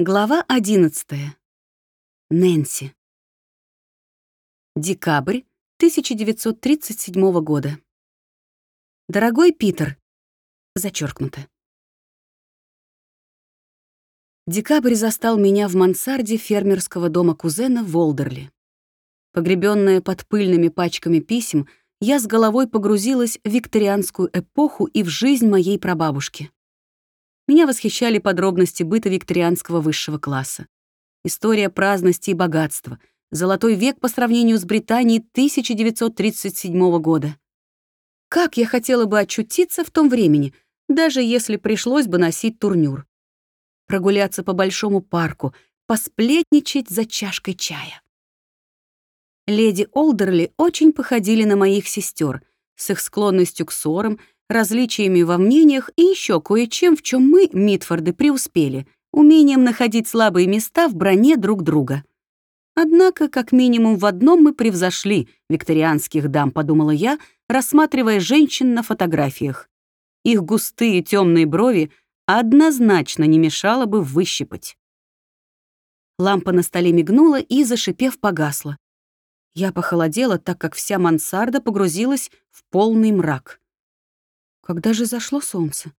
Глава 11. Нэнси. Декабрь 1937 года. Дорогой Питер. Зачеркнуто. Декабрь застал меня в мансарде фермерского дома кузена Волдерли. Погребенная под пыльными пачками писем, я с головой погрузилась в викторианскую эпоху и в жизнь моей прабабушки. Меня восхищали подробности быта викторианского высшего класса. История праздности и богатства. Золотой век по сравнению с Британией 1937 года. Как я хотела бы очутиться в том времени, даже если пришлось бы носить турнюр. Прогуляться по большому парку, посплетничать за чашкой чая. Леди Олдерли очень походили на моих сестер с их склонностью к ссорам, различиями во мнениях и еще кое-чем, в чем мы, Митфорды, преуспели, умением находить слабые места в броне друг друга. Однако, как минимум в одном мы превзошли викторианских дам, подумала я, рассматривая женщин на фотографиях. Их густые темные брови однозначно не мешало бы выщипать. Лампа на столе мигнула и, зашипев, погасла. Я похолодела, так как вся мансарда погрузилась в полный мрак. Когда же зашло солнце?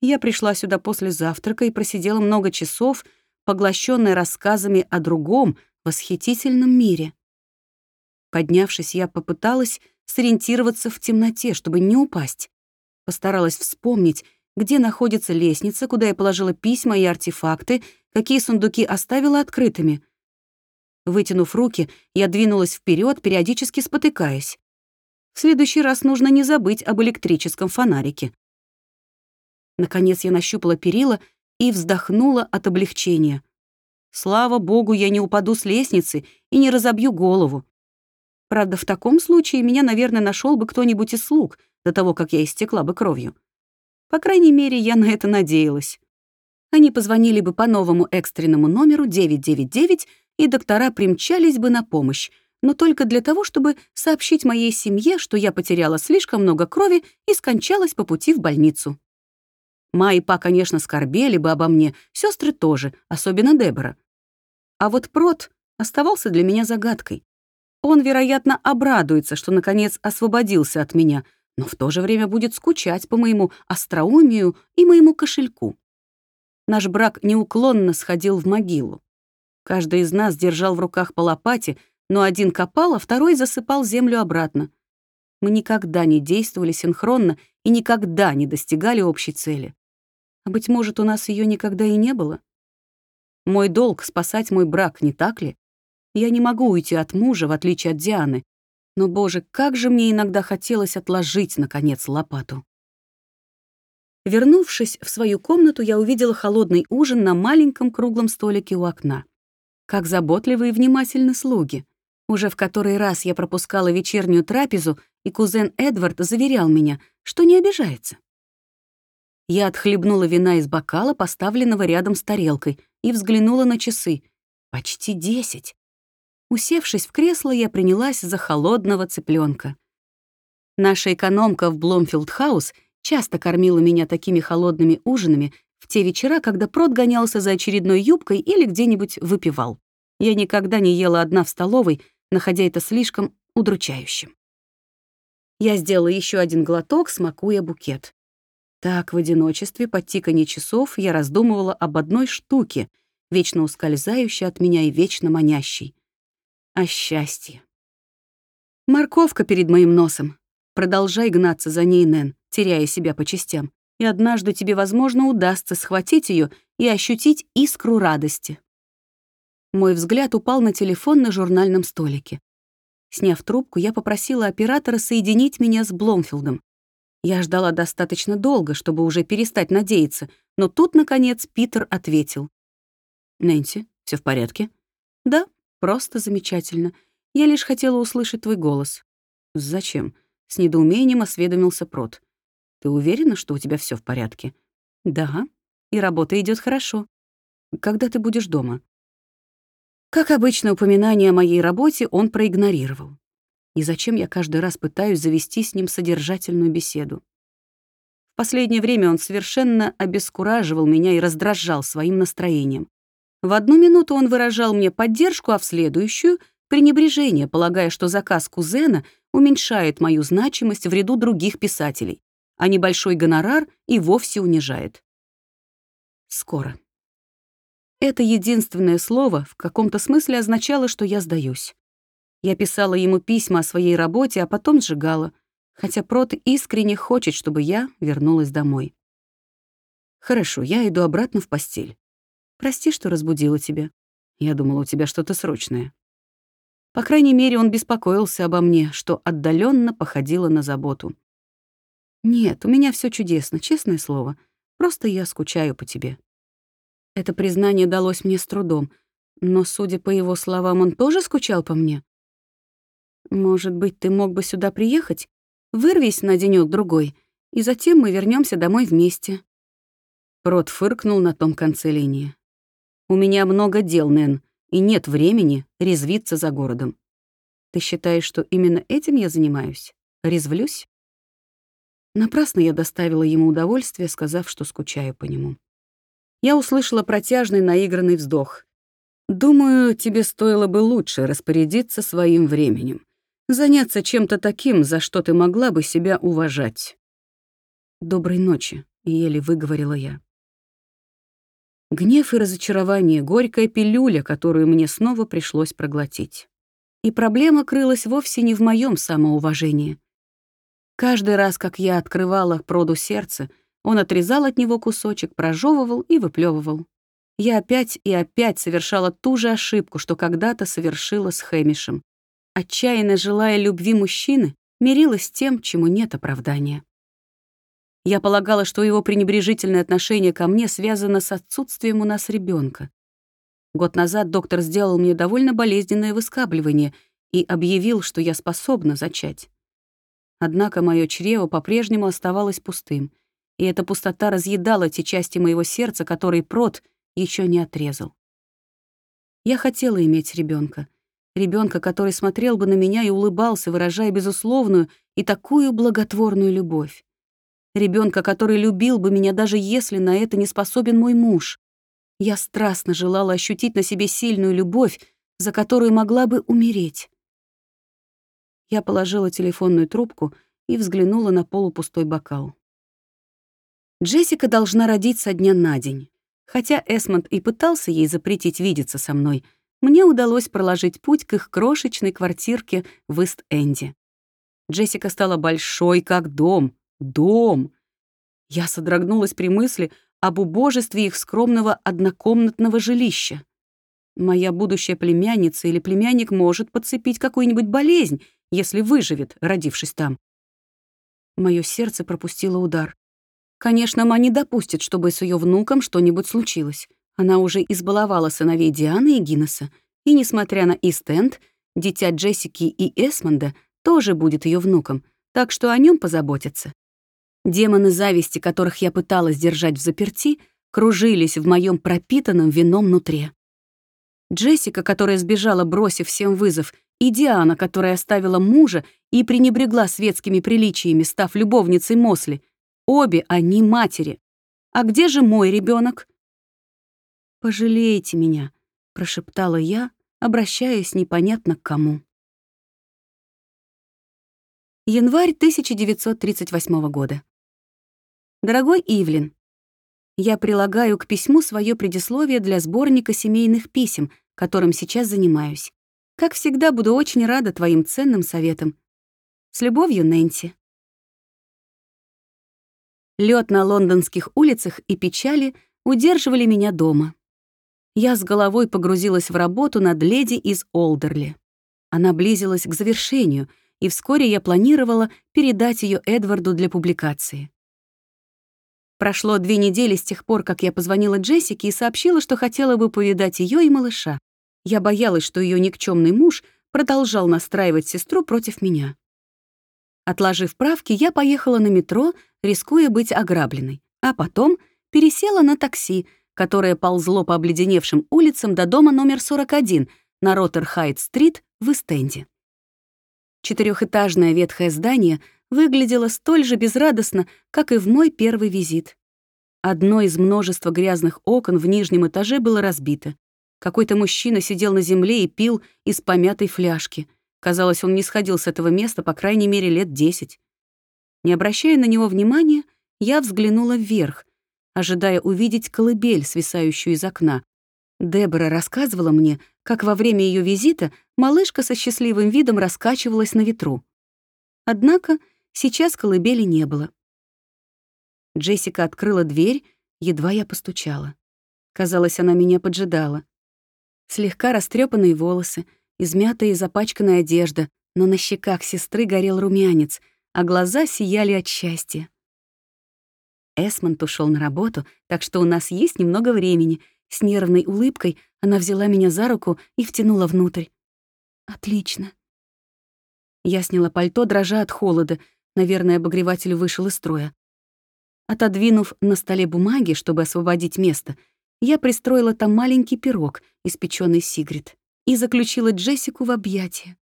Я пришла сюда после завтрака и просидела много часов, поглощенная рассказами о другом, восхитительном мире. Поднявшись, я попыталась сориентироваться в темноте, чтобы не упасть. Постаралась вспомнить, где находится лестница, куда я положила письма и артефакты, какие сундуки оставила открытыми. Вытянув руки, я двинулась вперед, периодически спотыкаясь. В следующий раз нужно не забыть об электрическом фонарике. Наконец я нащупала перила и вздохнула от облегчения. Слава богу, я не упаду с лестницы и не разобью голову. Правда, в таком случае меня, наверное, нашел бы кто-нибудь из слуг до того, как я истекла бы кровью. По крайней мере, я на это надеялась. Они позвонили бы по новому экстренному номеру 999, и доктора примчались бы на помощь, но только для того, чтобы сообщить моей семье, что я потеряла слишком много крови и скончалась по пути в больницу. Ма и Па, конечно, скорбели бы обо мне, сестры тоже, особенно Дебора. А вот Прот оставался для меня загадкой. Он, вероятно, обрадуется, что, наконец, освободился от меня, но в то же время будет скучать по моему остроумию и моему кошельку. Наш брак неуклонно сходил в могилу. Каждый из нас держал в руках по лопате, но один копал, а второй засыпал землю обратно. Мы никогда не действовали синхронно и никогда не достигали общей цели. А, быть может, у нас ее никогда и не было? Мой долг — спасать мой брак, не так ли? Я не могу уйти от мужа, в отличие от Дианы. Но, боже, как же мне иногда хотелось отложить, наконец, лопату. Вернувшись в свою комнату, я увидела холодный ужин на маленьком круглом столике у окна. Как заботливые и внимательны слуги. Уже в который раз я пропускала вечернюю трапезу, и кузен Эдвард заверял меня, что не обижается. Я отхлебнула вина из бокала, поставленного рядом с тарелкой, и взглянула на часы. Почти десять. Усевшись в кресло, я принялась за холодного цыпленка. Наша экономка в Бломфилд-хаус часто кормила меня такими холодными ужинами в те вечера, когда Прот гонялся за очередной юбкой или где-нибудь выпивал. Я никогда не ела одна в столовой, находя это слишком удручающим. Я сделала еще один глоток, смакуя букет. Так, в одиночестве, под тиканье часов, я раздумывала об одной штуке, вечно ускользающей от меня и вечно манящей. О счастье. Морковка перед моим носом. Продолжай гнаться за ней, Нэн, теряя себя по частям, и однажды тебе, возможно, удастся схватить ее и ощутить искру радости. Мой взгляд упал на телефон на журнальном столике. Сняв трубку, я попросила оператора соединить меня с Бломфилдом. Я ждала достаточно долго, чтобы уже перестать надеяться, но тут, наконец, Питер ответил. «Нэнси, все в порядке?» «Да, просто замечательно. Я лишь хотела услышать твой голос». «Зачем?» — с недоумением осведомился Прот. «Ты уверена, что у тебя все в порядке?» «Да, и работа идет хорошо. Когда ты будешь дома?» Как обычно, упоминание о моей работе он проигнорировал. И зачем я каждый раз пытаюсь завести с ним содержательную беседу? последнее время он совершенно обескураживал меня и раздражал своим настроением. В одну минуту он выражал мне поддержку, а в следующую — пренебрежение, полагая, что заказ кузена уменьшает мою значимость в ряду других писателей, а небольшой гонорар и вовсе унижает. Скоро. Это единственное слово в каком-то смысле означало, что я сдаюсь. Я писала ему письма о своей работе, а потом сжигала, хотя Прот искренне хочет, чтобы я вернулась домой. Хорошо, я иду обратно в постель. Прости, что разбудила тебя. Я думала, у тебя что-то срочное. По крайней мере, он беспокоился обо мне, что отдаленно походило на заботу. Нет, у меня все чудесно, честное слово. Просто я скучаю по тебе. Это признание далось мне с трудом, но, судя по его словам, он тоже скучал по мне. Может быть, ты мог бы сюда приехать? Вырвись на денёк другой, и затем мы вернемся домой вместе. Прот фыркнул на том конце линии. У меня много дел, Нэн, и нет времени резвиться за городом. Ты считаешь, что именно этим я занимаюсь? Резвлюсь? Напрасно я доставила ему удовольствие, сказав, что скучаю по нему я услышала протяжный наигранный вздох. «Думаю, тебе стоило бы лучше распорядиться своим временем, заняться чем-то таким, за что ты могла бы себя уважать». «Доброй ночи», — еле выговорила я. Гнев и разочарование — горькая пилюля, которую мне снова пришлось проглотить. И проблема крылась вовсе не в моем самоуважении. Каждый раз, как я открывала проду сердца, он отрезал от него кусочек, прожевывал и выплевывал. Я опять и опять совершала ту же ошибку, что когда-то совершила с Хэмишем. Отчаянно желая любви мужчины, мирилась с тем, чему нет оправдания. Я полагала, что его пренебрежительное отношение ко мне связано с отсутствием у нас ребенка. Год назад доктор сделал мне довольно болезненное выскабливание и объявил, что я способна зачать. Однако мое чрево по-прежнему оставалось пустым — и эта пустота разъедала те части моего сердца, которые прот еще не отрезал. Я хотела иметь ребенка, ребенка, который смотрел бы на меня и улыбался, выражая безусловную и такую благотворную любовь. Ребенка, который любил бы меня, даже если на это не способен мой муж. Я страстно желала ощутить на себе сильную любовь, за которую могла бы умереть. Я положила телефонную трубку и взглянула на полупустой бокал. Джессика должна родить со дня на день. Хотя Эсмонд и пытался ей запретить видеться со мной, мне удалось проложить путь к их крошечной квартирке в Ист-Энде. Джессика стала большой, как дом. Дом! Я содрогнулась при мысли об убожестве их скромного однокомнатного жилища. Моя будущая племянница или племянник может подцепить какую-нибудь болезнь, если выживет, родившись там. Моё сердце пропустило удар. Конечно, ма не допустит, чтобы с ее внуком что-нибудь случилось. Она уже избаловала сыновей Дианы и Гиннесса, и, несмотря на Истенд, дитя Джессики и Эсмонда тоже будет ее внуком, так что о нем позаботятся. Демоны зависти, которых я пыталась держать в заперти, кружились в моем пропитанном вином нутре. Джессика, которая сбежала, бросив всем вызов, и Диана, которая оставила мужа и пренебрегла светскими приличиями, став любовницей Мосли — Обе они матери. А где же мой ребенок? «Пожалейте меня», — прошептала я, обращаясь непонятно к кому. Январь 1938 года. Дорогой Ивлин, я прилагаю к письму свое предисловие для сборника семейных писем, которым сейчас занимаюсь. Как всегда, буду очень рада твоим ценным советам. С любовью, Нэнси. Лед на лондонских улицах и печали удерживали меня дома. Я с головой погрузилась в работу над леди из Олдерли. Она близилась к завершению, и вскоре я планировала передать ее Эдварду для публикации. Прошло две недели с тех пор, как я позвонила Джессике и сообщила, что хотела бы повидать ее и малыша. Я боялась, что ее никчемный муж продолжал настраивать сестру против меня. Отложив правки, я поехала на метро, рискуя быть ограбленной, а потом пересела на такси, которое ползло по обледеневшим улицам до дома номер 41 на Роттерхайт-стрит в Эстенде. Четырехэтажное ветхое здание выглядела столь же безрадостно, как и в мой первый визит. Одно из множества грязных окон в нижнем этаже было разбито. Какой-то мужчина сидел на земле и пил из помятой фляжки. Казалось, он не сходил с этого места по крайней мере лет десять. Не обращая на него внимания, я взглянула вверх, ожидая увидеть колыбель, свисающую из окна. Дебора рассказывала мне, как во время ее визита малышка со счастливым видом раскачивалась на ветру. Однако сейчас колыбели не было. Джессика открыла дверь, едва я постучала. Казалось, она меня поджидала. Слегка растрепанные волосы, измятая и запачканная одежда, но на щеках сестры горел румянец, а глаза сияли от счастья. Эсмонд ушел на работу, так что у нас есть немного времени. С нервной улыбкой она взяла меня за руку и втянула внутрь. «Отлично». Я сняла пальто, дрожа от холода. Наверное, обогреватель вышел из строя. Отодвинув на столе бумаги, чтобы освободить место, я пристроила там маленький пирог, испечённый Сигрид, и заключила Джессику в объятия.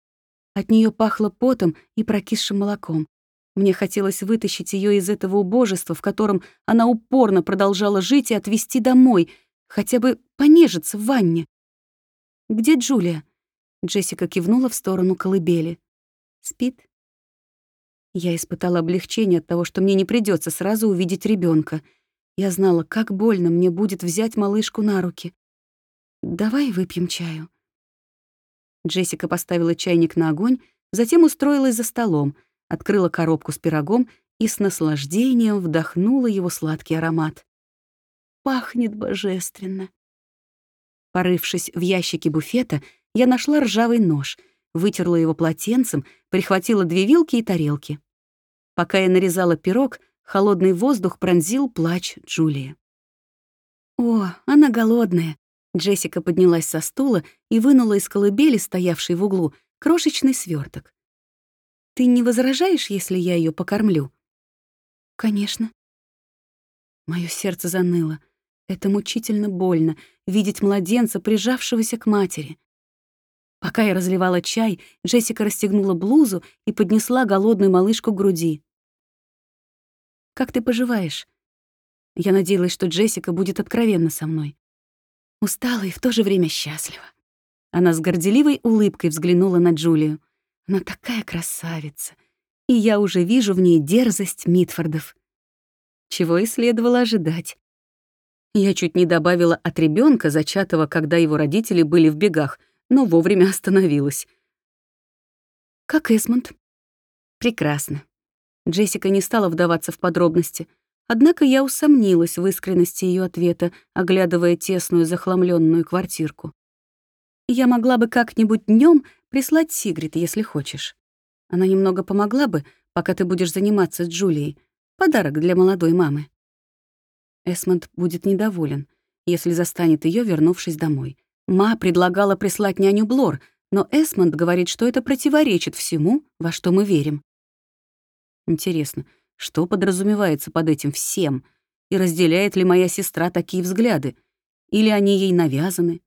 От нее пахло потом и прокисшим молоком. Мне хотелось вытащить ее из этого убожества, в котором она упорно продолжала жить и отвезти домой, хотя бы понежиться в ванне. «Где Джулия?» Джессика кивнула в сторону колыбели. «Спит?» Я испытала облегчение от того, что мне не придется сразу увидеть ребенка. Я знала, как больно мне будет взять малышку на руки. «Давай выпьем чаю». Джессика поставила чайник на огонь, затем устроилась за столом, открыла коробку с пирогом и с наслаждением вдохнула его сладкий аромат. «Пахнет божественно». Порывшись в ящике буфета, я нашла ржавый нож — вытерла его полотенцем, прихватила две вилки и тарелки. Пока я нарезала пирог, холодный воздух пронзил плач Джулии. «О, она голодная!» Джессика поднялась со стула и вынула из колыбели, стоявшей в углу, крошечный сверток. «Ты не возражаешь, если я ее покормлю?» «Конечно». Моё сердце заныло. Это мучительно больно — видеть младенца, прижавшегося к матери. Пока я разливала чай, Джессика расстегнула блузу и поднесла голодную малышку к груди. «Как ты поживаешь?» Я надеялась, что Джессика будет откровенна со мной. Устала и в то же время счастлива. Она с горделивой улыбкой взглянула на Джулию. Она такая красавица. И я уже вижу в ней дерзость Митфордов. Чего и следовало ожидать. Я чуть не добавила от ребенка, зачатого, когда его родители были в бегах — но вовремя остановилась. «Как Эсмонд?» «Прекрасно». Джессика не стала вдаваться в подробности, однако я усомнилась в искренности ее ответа, оглядывая тесную захламленную квартирку. «Я могла бы как-нибудь днем прислать Сигрид, если хочешь. Она немного помогла бы, пока ты будешь заниматься с Джулией. Подарок для молодой мамы». Эсмонд будет недоволен, если застанет ее, вернувшись домой. Ма предлагала прислать няню Блор, но Эсмонд говорит, что это противоречит всему, во что мы верим. Интересно, что подразумевается под этим всем? И разделяет ли моя сестра такие взгляды? Или они ей навязаны?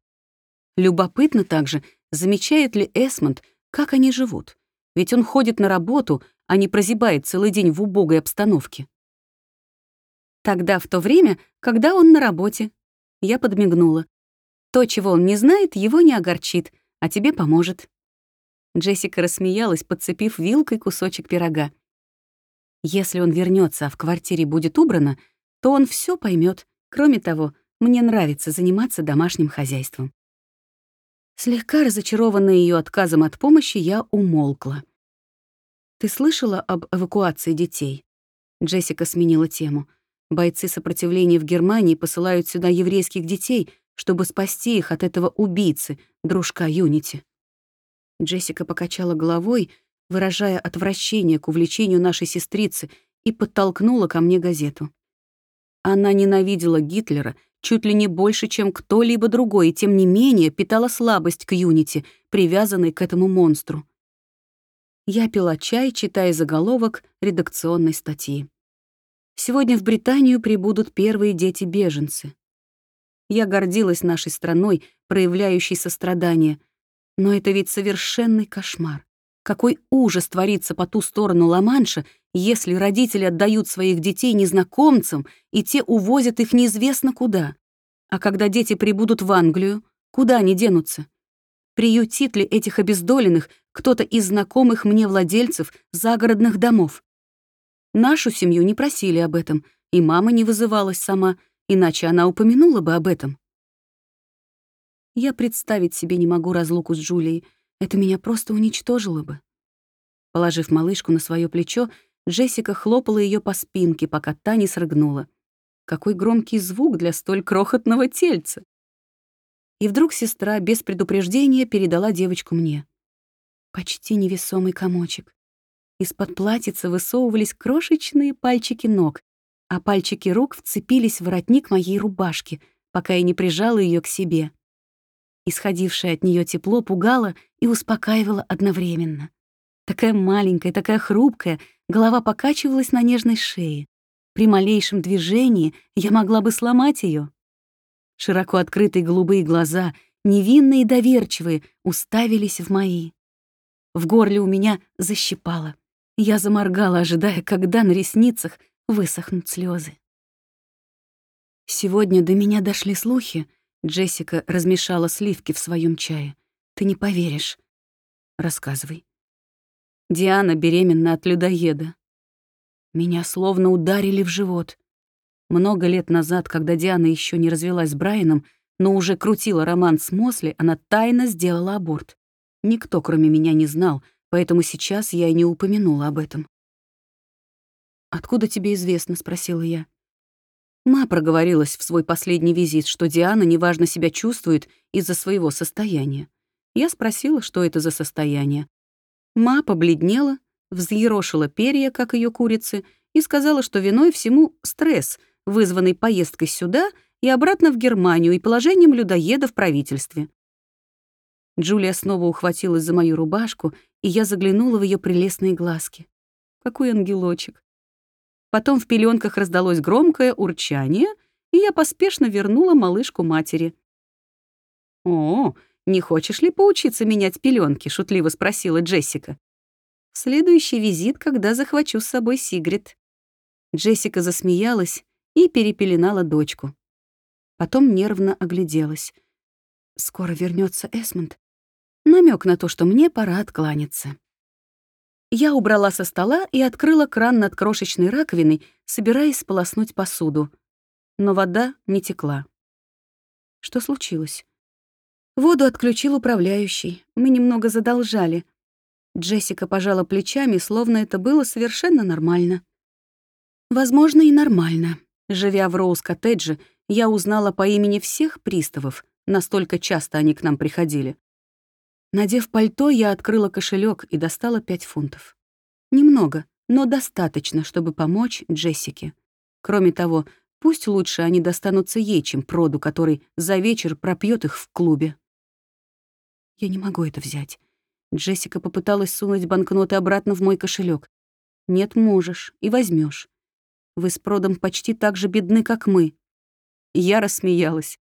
Любопытно также, замечает ли Эсмонд, как они живут. Ведь он ходит на работу, а не прозябает целый день в убогой обстановке. Тогда в то время, когда он на работе. Я подмигнула. То, чего он не знает, его не огорчит, а тебе поможет». Джессика рассмеялась, подцепив вилкой кусочек пирога. «Если он вернется, а в квартире будет убрано, то он все поймет. Кроме того, мне нравится заниматься домашним хозяйством». Слегка разочарованная ее отказом от помощи, я умолкла. «Ты слышала об эвакуации детей?» Джессика сменила тему. «Бойцы сопротивления в Германии посылают сюда еврейских детей, чтобы спасти их от этого убийцы, дружка Юнити. Джессика покачала головой, выражая отвращение к увлечению нашей сестрицы, и подтолкнула ко мне газету. Она ненавидела Гитлера чуть ли не больше, чем кто-либо другой, и тем не менее питала слабость к Юнити, привязанной к этому монстру. Я пила чай, читая заголовок редакционной статьи. Сегодня в Британию прибудут первые дети-беженцы. Я гордилась нашей страной, проявляющей сострадание. Но это ведь совершенный кошмар. Какой ужас творится по ту сторону Ла-Манша, Если родители отдают своих детей незнакомцам, и те увозят их неизвестно куда, а когда дети прибудут в Англию, куда они денутся? Приютит ли этих обездоленных кто-то из знакомых мне владельцев загородных домов? Нашу семью не просили об этом, и мама не вызывалась сама, иначе она упомянула бы об этом. Я представить себе не могу разлуку с Джулией, это меня просто уничтожило бы. Положив малышку на свое плечо, Джессика хлопала ее по спинке, пока та не срыгнула. Какой громкий звук для столь крохотного тельца! И вдруг сестра без предупреждения передала девочку мне. Почти невесомый комочек. Из-под платьица высовывались крошечные пальчики ног, а пальчики рук вцепились в воротник моей рубашки, пока я не прижала ее к себе. Исходившее от нее тепло пугало и успокаивало одновременно. Такая маленькая, такая хрупкая, голова покачивалась на нежной шее. При малейшем движении я могла бы сломать ее. Широко открытые голубые глаза, невинные и доверчивые, уставились в мои. В горле у меня защипало. Я заморгала, ожидая, когда на ресницах высохнут слезы. Сегодня до меня дошли слухи. Джессика размешала сливки в своем чае. Ты не поверишь. Рассказывай. Диана беременна от людоеда. Меня словно ударили в живот. Много лет назад, когда Диана еще не развелась с Брайаном, но уже крутила роман с Мосли, она тайно сделала аборт. Никто, кроме меня, не знал — поэтому сейчас я и не упомянула об этом. «Откуда тебе известно?» — спросила я. Ма проговорилась в свой последний визит, что Диана неважно себя чувствует из-за своего состояния. Я спросила, что это за состояние. Ма побледнела, взъерошила перья, как ее курицы, и сказала, что виной всему стресс, вызванный поездкой сюда и обратно в Германию и положением людоеда в правительстве. Джулия снова ухватилась за мою рубашку, и я заглянула в ее прелестные глазки. Какой ангелочек. Потом в пеленках раздалось громкое урчание, и я поспешно вернула малышку матери. «О, не хочешь ли поучиться менять пеленки? шутливо спросила Джессика. следующий визит, когда захвачу с собой Сигрид». Джессика засмеялась и перепеленала дочку. Потом нервно огляделась. «Скоро вернется Эсмонд намек на то, что мне пора откланяться. Я убрала со стола и открыла кран над крошечной раковиной, собираясь сполоснуть посуду. Но вода не текла. Что случилось? Воду отключил управляющий. Мы немного задолжали. Джессика пожала плечами, словно это было совершенно нормально. Возможно, и нормально. Живя в Роуз-коттедже, я узнала по имени всех приставов, настолько часто они к нам приходили. Надев пальто, я открыла кошелек и достала пять фунтов. Немного, но достаточно, чтобы помочь Джессике. Кроме того, пусть лучше они достанутся ей, чем проду, который за вечер пропьет их в клубе. Я не могу это взять. Джессика попыталась сунуть банкноты обратно в мой кошелек. Нет, можешь и возьмешь. Вы с продом почти так же бедны, как мы. Я рассмеялась.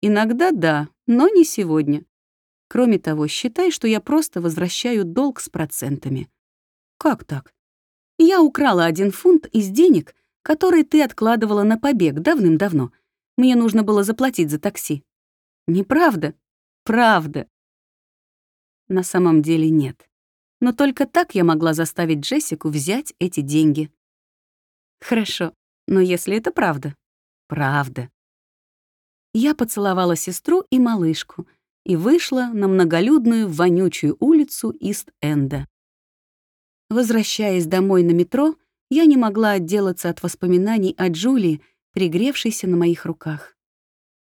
Иногда да, но не сегодня. Кроме того, считай, что я просто возвращаю долг с процентами. Как так? Я украла один фунт из денег, которые ты откладывала на побег давным-давно. Мне нужно было заплатить за такси. Неправда? Правда. На самом деле нет. Но только так я могла заставить Джессику взять эти деньги. Хорошо, но если это правда? Правда. Я поцеловала сестру и малышку — и вышла на многолюдную вонючую улицу Ист-Энда. Возвращаясь домой на метро, я не могла отделаться от воспоминаний о Джулии, пригревшейся на моих руках.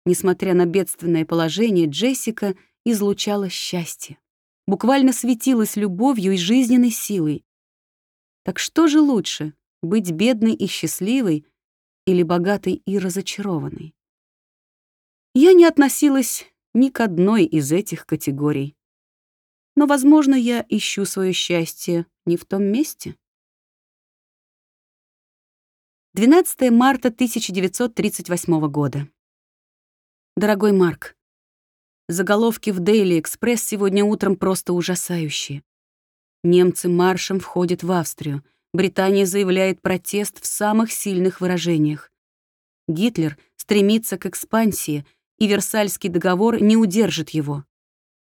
Несмотря на бедственное положение, Джессика излучала счастье, буквально светилась любовью и жизненной силой. Так что же лучше, быть бедной и счастливой или богатой и разочарованной? Я не относилась ни к одной из этих категорий. Но, возможно, я ищу свое счастье не в том месте. 12 марта 1938 года. Дорогой Марк, заголовки в Daily Express сегодня утром просто ужасающие. Немцы маршем входят в Австрию. Британия заявляет протест в самых сильных выражениях. Гитлер стремится к экспансии, и Версальский договор не удержит его.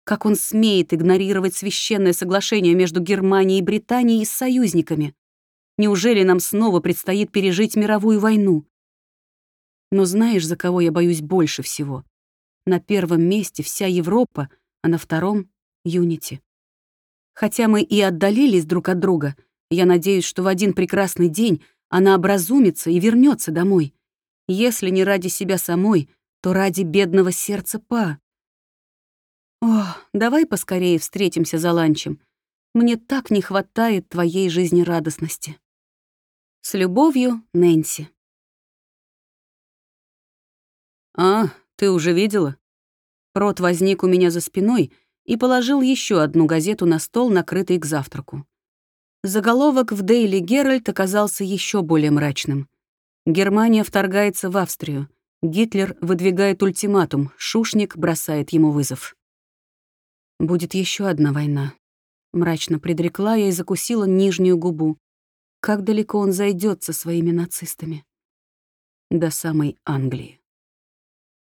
Как он смеет игнорировать священное соглашение между Германией и Британией с союзниками? Неужели нам снова предстоит пережить мировую войну? Но знаешь, за кого я боюсь больше всего? На первом месте вся Европа, а на втором — Юнити. Хотя мы и отдалились друг от друга, я надеюсь, что в один прекрасный день она образумится и вернется домой. Если не ради себя самой, то ради бедного сердца Па. О, давай поскорее встретимся за ланчем. Мне так не хватает твоей жизнерадостности. С любовью, Нэнси. А, ты уже видела? Прот возник у меня за спиной и положил еще одну газету на стол, накрытый к завтраку. Заголовок в Daily Геральт оказался еще более мрачным. Германия вторгается в Австрию. Гитлер выдвигает ультиматум, Шушник бросает ему вызов. Будет еще одна война. Мрачно предрекла я и закусила нижнюю губу. Как далеко он зайдет со своими нацистами? До самой Англии.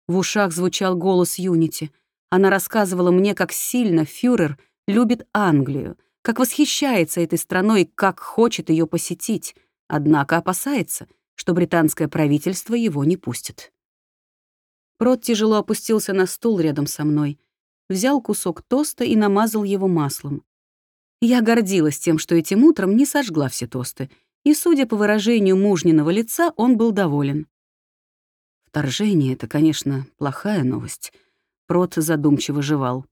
В ушах звучал голос Юнити. Она рассказывала мне, как сильно фюрер любит Англию, как восхищается этой страной как хочет ее посетить, однако опасается, что британское правительство его не пустит. Прот тяжело опустился на стул рядом со мной — взял кусок тоста и намазал его маслом. Я гордилась тем, что этим утром не сожгла все тосты, и, судя по выражению мужниного лица, он был доволен. Вторжение — это, конечно, плохая новость. Прот задумчиво жевал.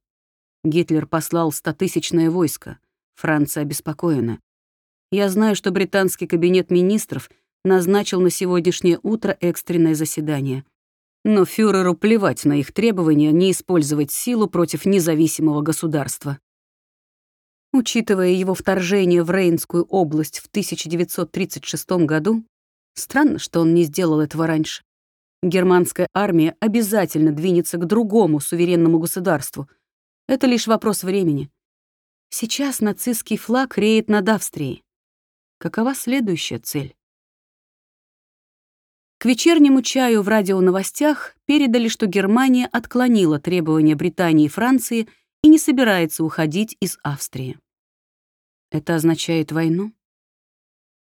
Гитлер послал стотысячное войско. Франция обеспокоена. Я знаю, что британский кабинет министров назначил на сегодняшнее утро экстренное заседание. Но фюреру плевать на их требования не использовать силу против независимого государства. Учитывая его вторжение в Рейнскую область в 1936 году, странно, что он не сделал этого раньше. Германская армия обязательно двинется к другому суверенному государству. Это лишь вопрос времени. Сейчас нацистский флаг реет над Австрией. Какова следующая цель? К вечернему чаю в радионовостях передали, что Германия отклонила требования Британии и Франции и не собирается уходить из Австрии. Это означает войну?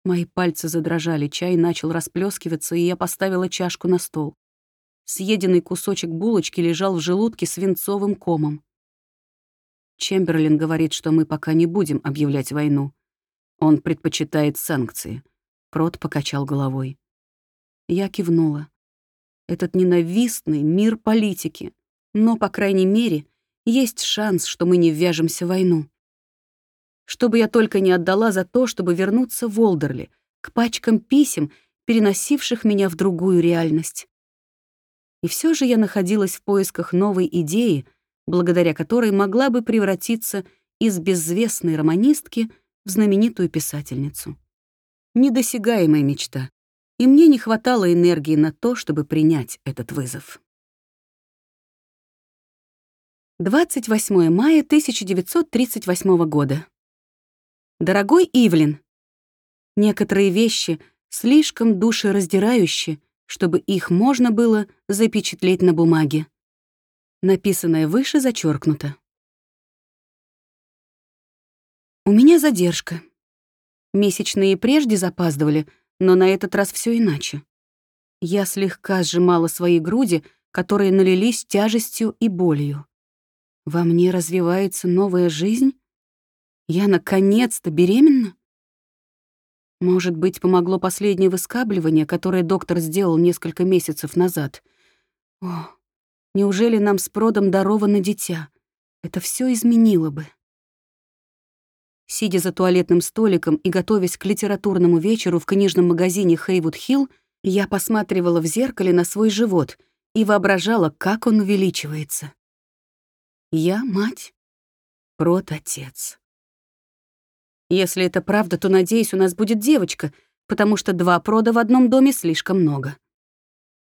Мои пальцы задрожали, чай начал расплескиваться, и я поставила чашку на стол. Съеденный кусочек булочки лежал в желудке свинцовым комом. Чемберлин говорит, что мы пока не будем объявлять войну. Он предпочитает санкции. Прот покачал головой. Я кивнула. Этот ненавистный мир политики. Но, по крайней мере, есть шанс, что мы не ввяжемся в войну. Что бы я только не отдала за то, чтобы вернуться в Олдерли, к пачкам писем, переносивших меня в другую реальность. И все же я находилась в поисках новой идеи, благодаря которой могла бы превратиться из безвестной романистки в знаменитую писательницу. Недосягаемая мечта и мне не хватало энергии на то, чтобы принять этот вызов. 28 мая 1938 года. Дорогой Ивлин, некоторые вещи слишком душераздирающие, чтобы их можно было запечатлеть на бумаге. Написанное выше зачеркнуто. У меня задержка. Месячные прежде запаздывали — но на этот раз все иначе. Я слегка сжимала свои груди, которые налились тяжестью и болью. Во мне развивается новая жизнь? Я наконец-то беременна? Может быть, помогло последнее выскабливание, которое доктор сделал несколько месяцев назад. О, неужели нам с продом даровано дитя? Это все изменило бы. Сидя за туалетным столиком и готовясь к литературному вечеру в книжном магазине Хейвуд-Хилл, я посматривала в зеркале на свой живот и воображала, как он увеличивается. Я мать, Прот отец. Если это правда, то, надеюсь, у нас будет девочка, потому что два прода в одном доме слишком много.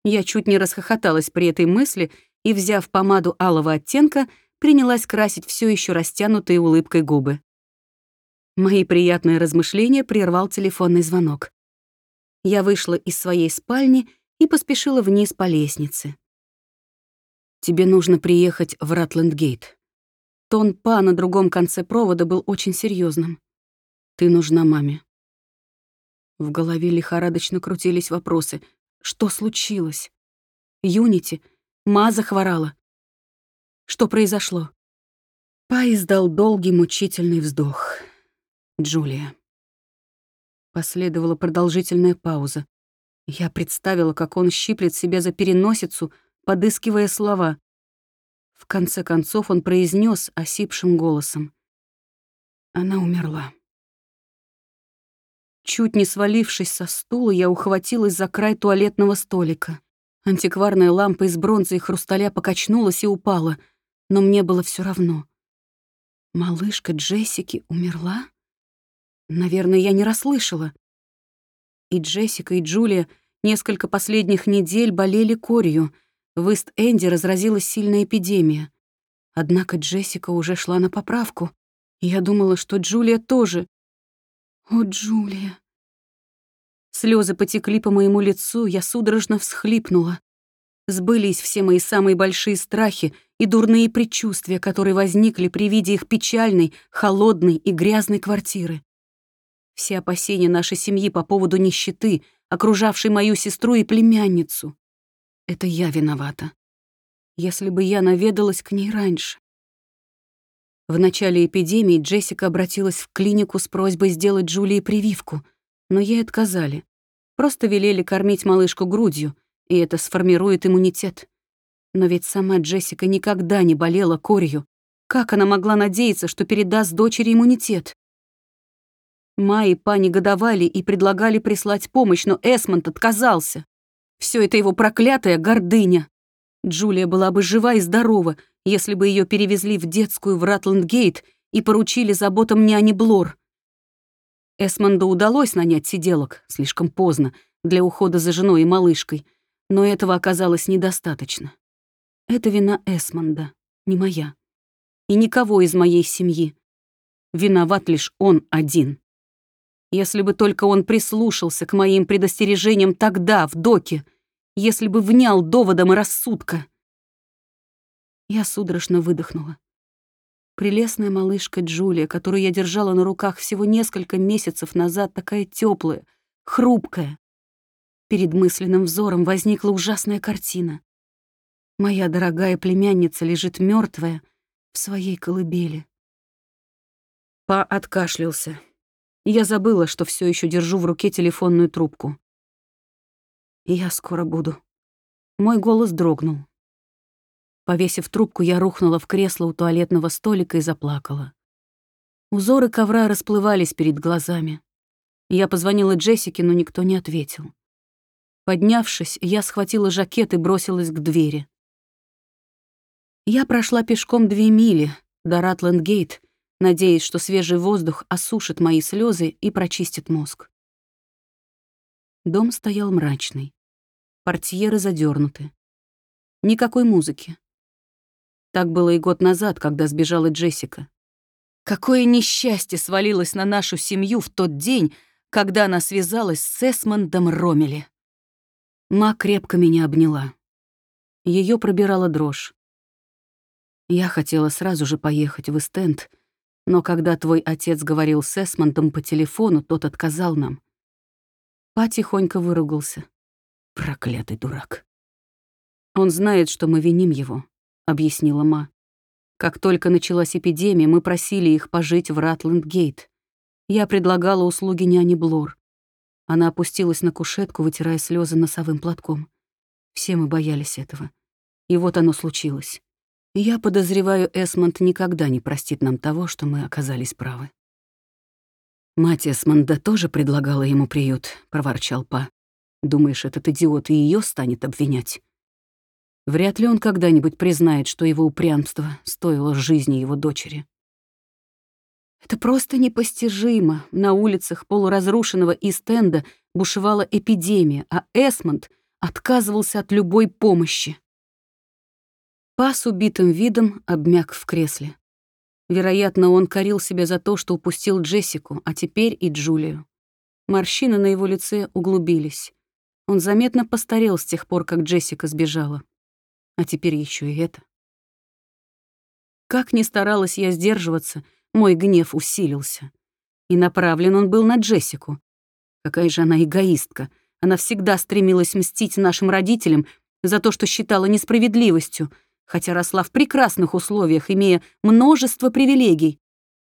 Я чуть не расхохоталась при этой мысли и, взяв помаду алого оттенка, принялась красить все еще растянутые улыбкой губы. Мои приятные размышления прервал телефонный звонок. Я вышла из своей спальни и поспешила вниз по лестнице. «Тебе нужно приехать в Ратлендгейт». Тон Па на другом конце провода был очень серьезным. «Ты нужна маме». В голове лихорадочно крутились вопросы. Что случилось? Юнити? Ма захворала? Что произошло? Па издал долгий мучительный вздох. Джулия. Последовала продолжительная пауза. Я представила, как он щиплет себя за переносицу, подыскивая слова. В конце концов он произнес осипшим голосом. Она умерла. Чуть не свалившись со стула, я ухватилась за край туалетного столика. Антикварная лампа из бронзы и хрусталя покачнулась и упала, но мне было все равно. Малышка Джессики умерла? Наверное, я не расслышала. И Джессика, и Джулия несколько последних недель болели корью. В Ист-Энди разразилась сильная эпидемия. Однако Джессика уже шла на поправку. я думала, что Джулия тоже. О, Джулия. Слезы потекли по моему лицу, я судорожно всхлипнула. Сбылись все мои самые большие страхи и дурные предчувствия, которые возникли при виде их печальной, холодной и грязной квартиры. Все опасения нашей семьи по поводу нищеты, окружавшей мою сестру и племянницу. Это я виновата. Если бы я наведалась к ней раньше. В начале эпидемии Джессика обратилась в клинику с просьбой сделать Джулии прививку, но ей отказали. Просто велели кормить малышку грудью, и это сформирует иммунитет. Но ведь сама Джессика никогда не болела корью. Как она могла надеяться, что передаст дочери иммунитет? Ма и Па негодовали и предлагали прислать помощь, но Эсмонд отказался. Все это его проклятая гордыня. Джулия была бы жива и здорова, если бы ее перевезли в детскую в Ратландгейт и поручили заботам няни Блор. Эсмонду удалось нанять сиделок, слишком поздно, для ухода за женой и малышкой, но этого оказалось недостаточно. Это вина Эсмонда, не моя. И никого из моей семьи. Виноват лишь он один. Если бы только он прислушался к моим предостережениям тогда, в доке, если бы внял доводом и рассудка. Я судорожно выдохнула. Прелестная малышка Джулия, которую я держала на руках всего несколько месяцев назад, такая теплая, хрупкая. Перед мысленным взором возникла ужасная картина. Моя дорогая племянница лежит мертвая в своей колыбели. Па откашлялся. Я забыла, что все еще держу в руке телефонную трубку. «Я скоро буду». Мой голос дрогнул. Повесив трубку, я рухнула в кресло у туалетного столика и заплакала. Узоры ковра расплывались перед глазами. Я позвонила Джессике, но никто не ответил. Поднявшись, я схватила жакет и бросилась к двери. Я прошла пешком две мили до Ратланд-Гейт надеясь, что свежий воздух осушит мои слезы и прочистит мозг. Дом стоял мрачный. Портьеры задернуты. Никакой музыки. Так было и год назад, когда сбежала Джессика. Какое несчастье свалилось на нашу семью в тот день, когда она связалась с Эсмондом Ромели. Ма крепко меня обняла. Ее пробирала дрожь. Я хотела сразу же поехать в Эстенд но когда твой отец говорил с Эсмондом по телефону, тот отказал нам. Па тихонько выругался. Проклятый дурак. Он знает, что мы виним его, объяснила Ма. Как только началась эпидемия, мы просили их пожить в Ратланд-Гейт. Я предлагала услуги няни Блор. Она опустилась на кушетку, вытирая слезы носовым платком. Все мы боялись этого. И вот оно случилось. Я подозреваю, Эсмонд никогда не простит нам того, что мы оказались правы. «Мать Эсмонда тоже предлагала ему приют», — проворчал Па. «Думаешь, этот идиот и ее станет обвинять?» Вряд ли он когда-нибудь признает, что его упрямство стоило жизни его дочери. Это просто непостижимо. На улицах полуразрушенного Истенда бушевала эпидемия, а Эсмонд отказывался от любой помощи. Па с убитым видом обмяк в кресле. Вероятно, он корил себя за то, что упустил Джессику, а теперь и Джулию. Морщины на его лице углубились. Он заметно постарел с тех пор, как Джессика сбежала. А теперь еще и это. Как ни старалась я сдерживаться, мой гнев усилился. И направлен он был на Джессику. Какая же она эгоистка. Она всегда стремилась мстить нашим родителям за то, что считала несправедливостью, хотя росла в прекрасных условиях, имея множество привилегий.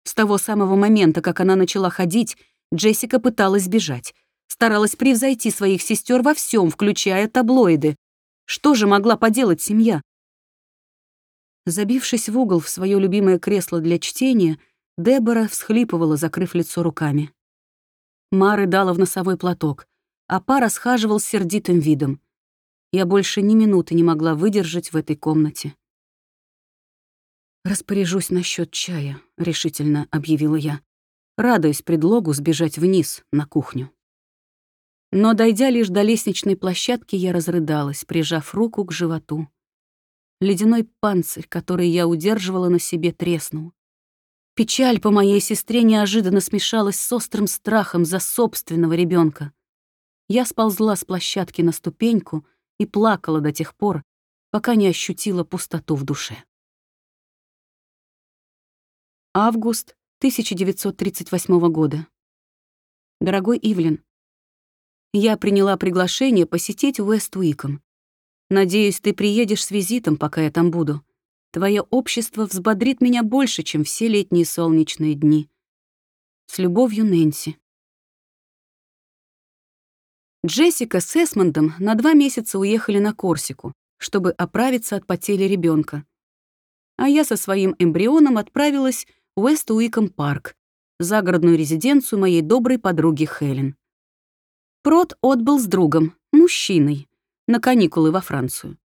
С того самого момента, как она начала ходить, Джессика пыталась бежать, старалась превзойти своих сестер во всем, включая таблоиды. Что же могла поделать семья? Забившись в угол в свое любимое кресло для чтения, Дебора всхлипывала, закрыв лицо руками. Мары дала в носовой платок, а па расхаживал с сердитым видом. Я больше ни минуты не могла выдержать в этой комнате. «Распоряжусь насчет чая», — решительно объявила я, радуясь предлогу сбежать вниз, на кухню. Но, дойдя лишь до лестничной площадки, я разрыдалась, прижав руку к животу. Ледяной панцирь, который я удерживала на себе, треснул. Печаль по моей сестре неожиданно смешалась с острым страхом за собственного ребенка. Я сползла с площадки на ступеньку и плакала до тех пор, пока не ощутила пустоту в душе. Август 1938 года. Дорогой Ивлин, я приняла приглашение посетить Уэст Уиком. Надеюсь, ты приедешь с визитом, пока я там буду. Твое общество взбодрит меня больше, чем все летние солнечные дни. С любовью, Нэнси. Джессика с Эсмондом на два месяца уехали на Корсику, чтобы оправиться от потери ребенка. А я со своим эмбрионом отправилась в Уэст-Уиком парк, загородную резиденцию моей доброй подруги Хелен. Прот отбыл с другом, мужчиной, на каникулы во Францию.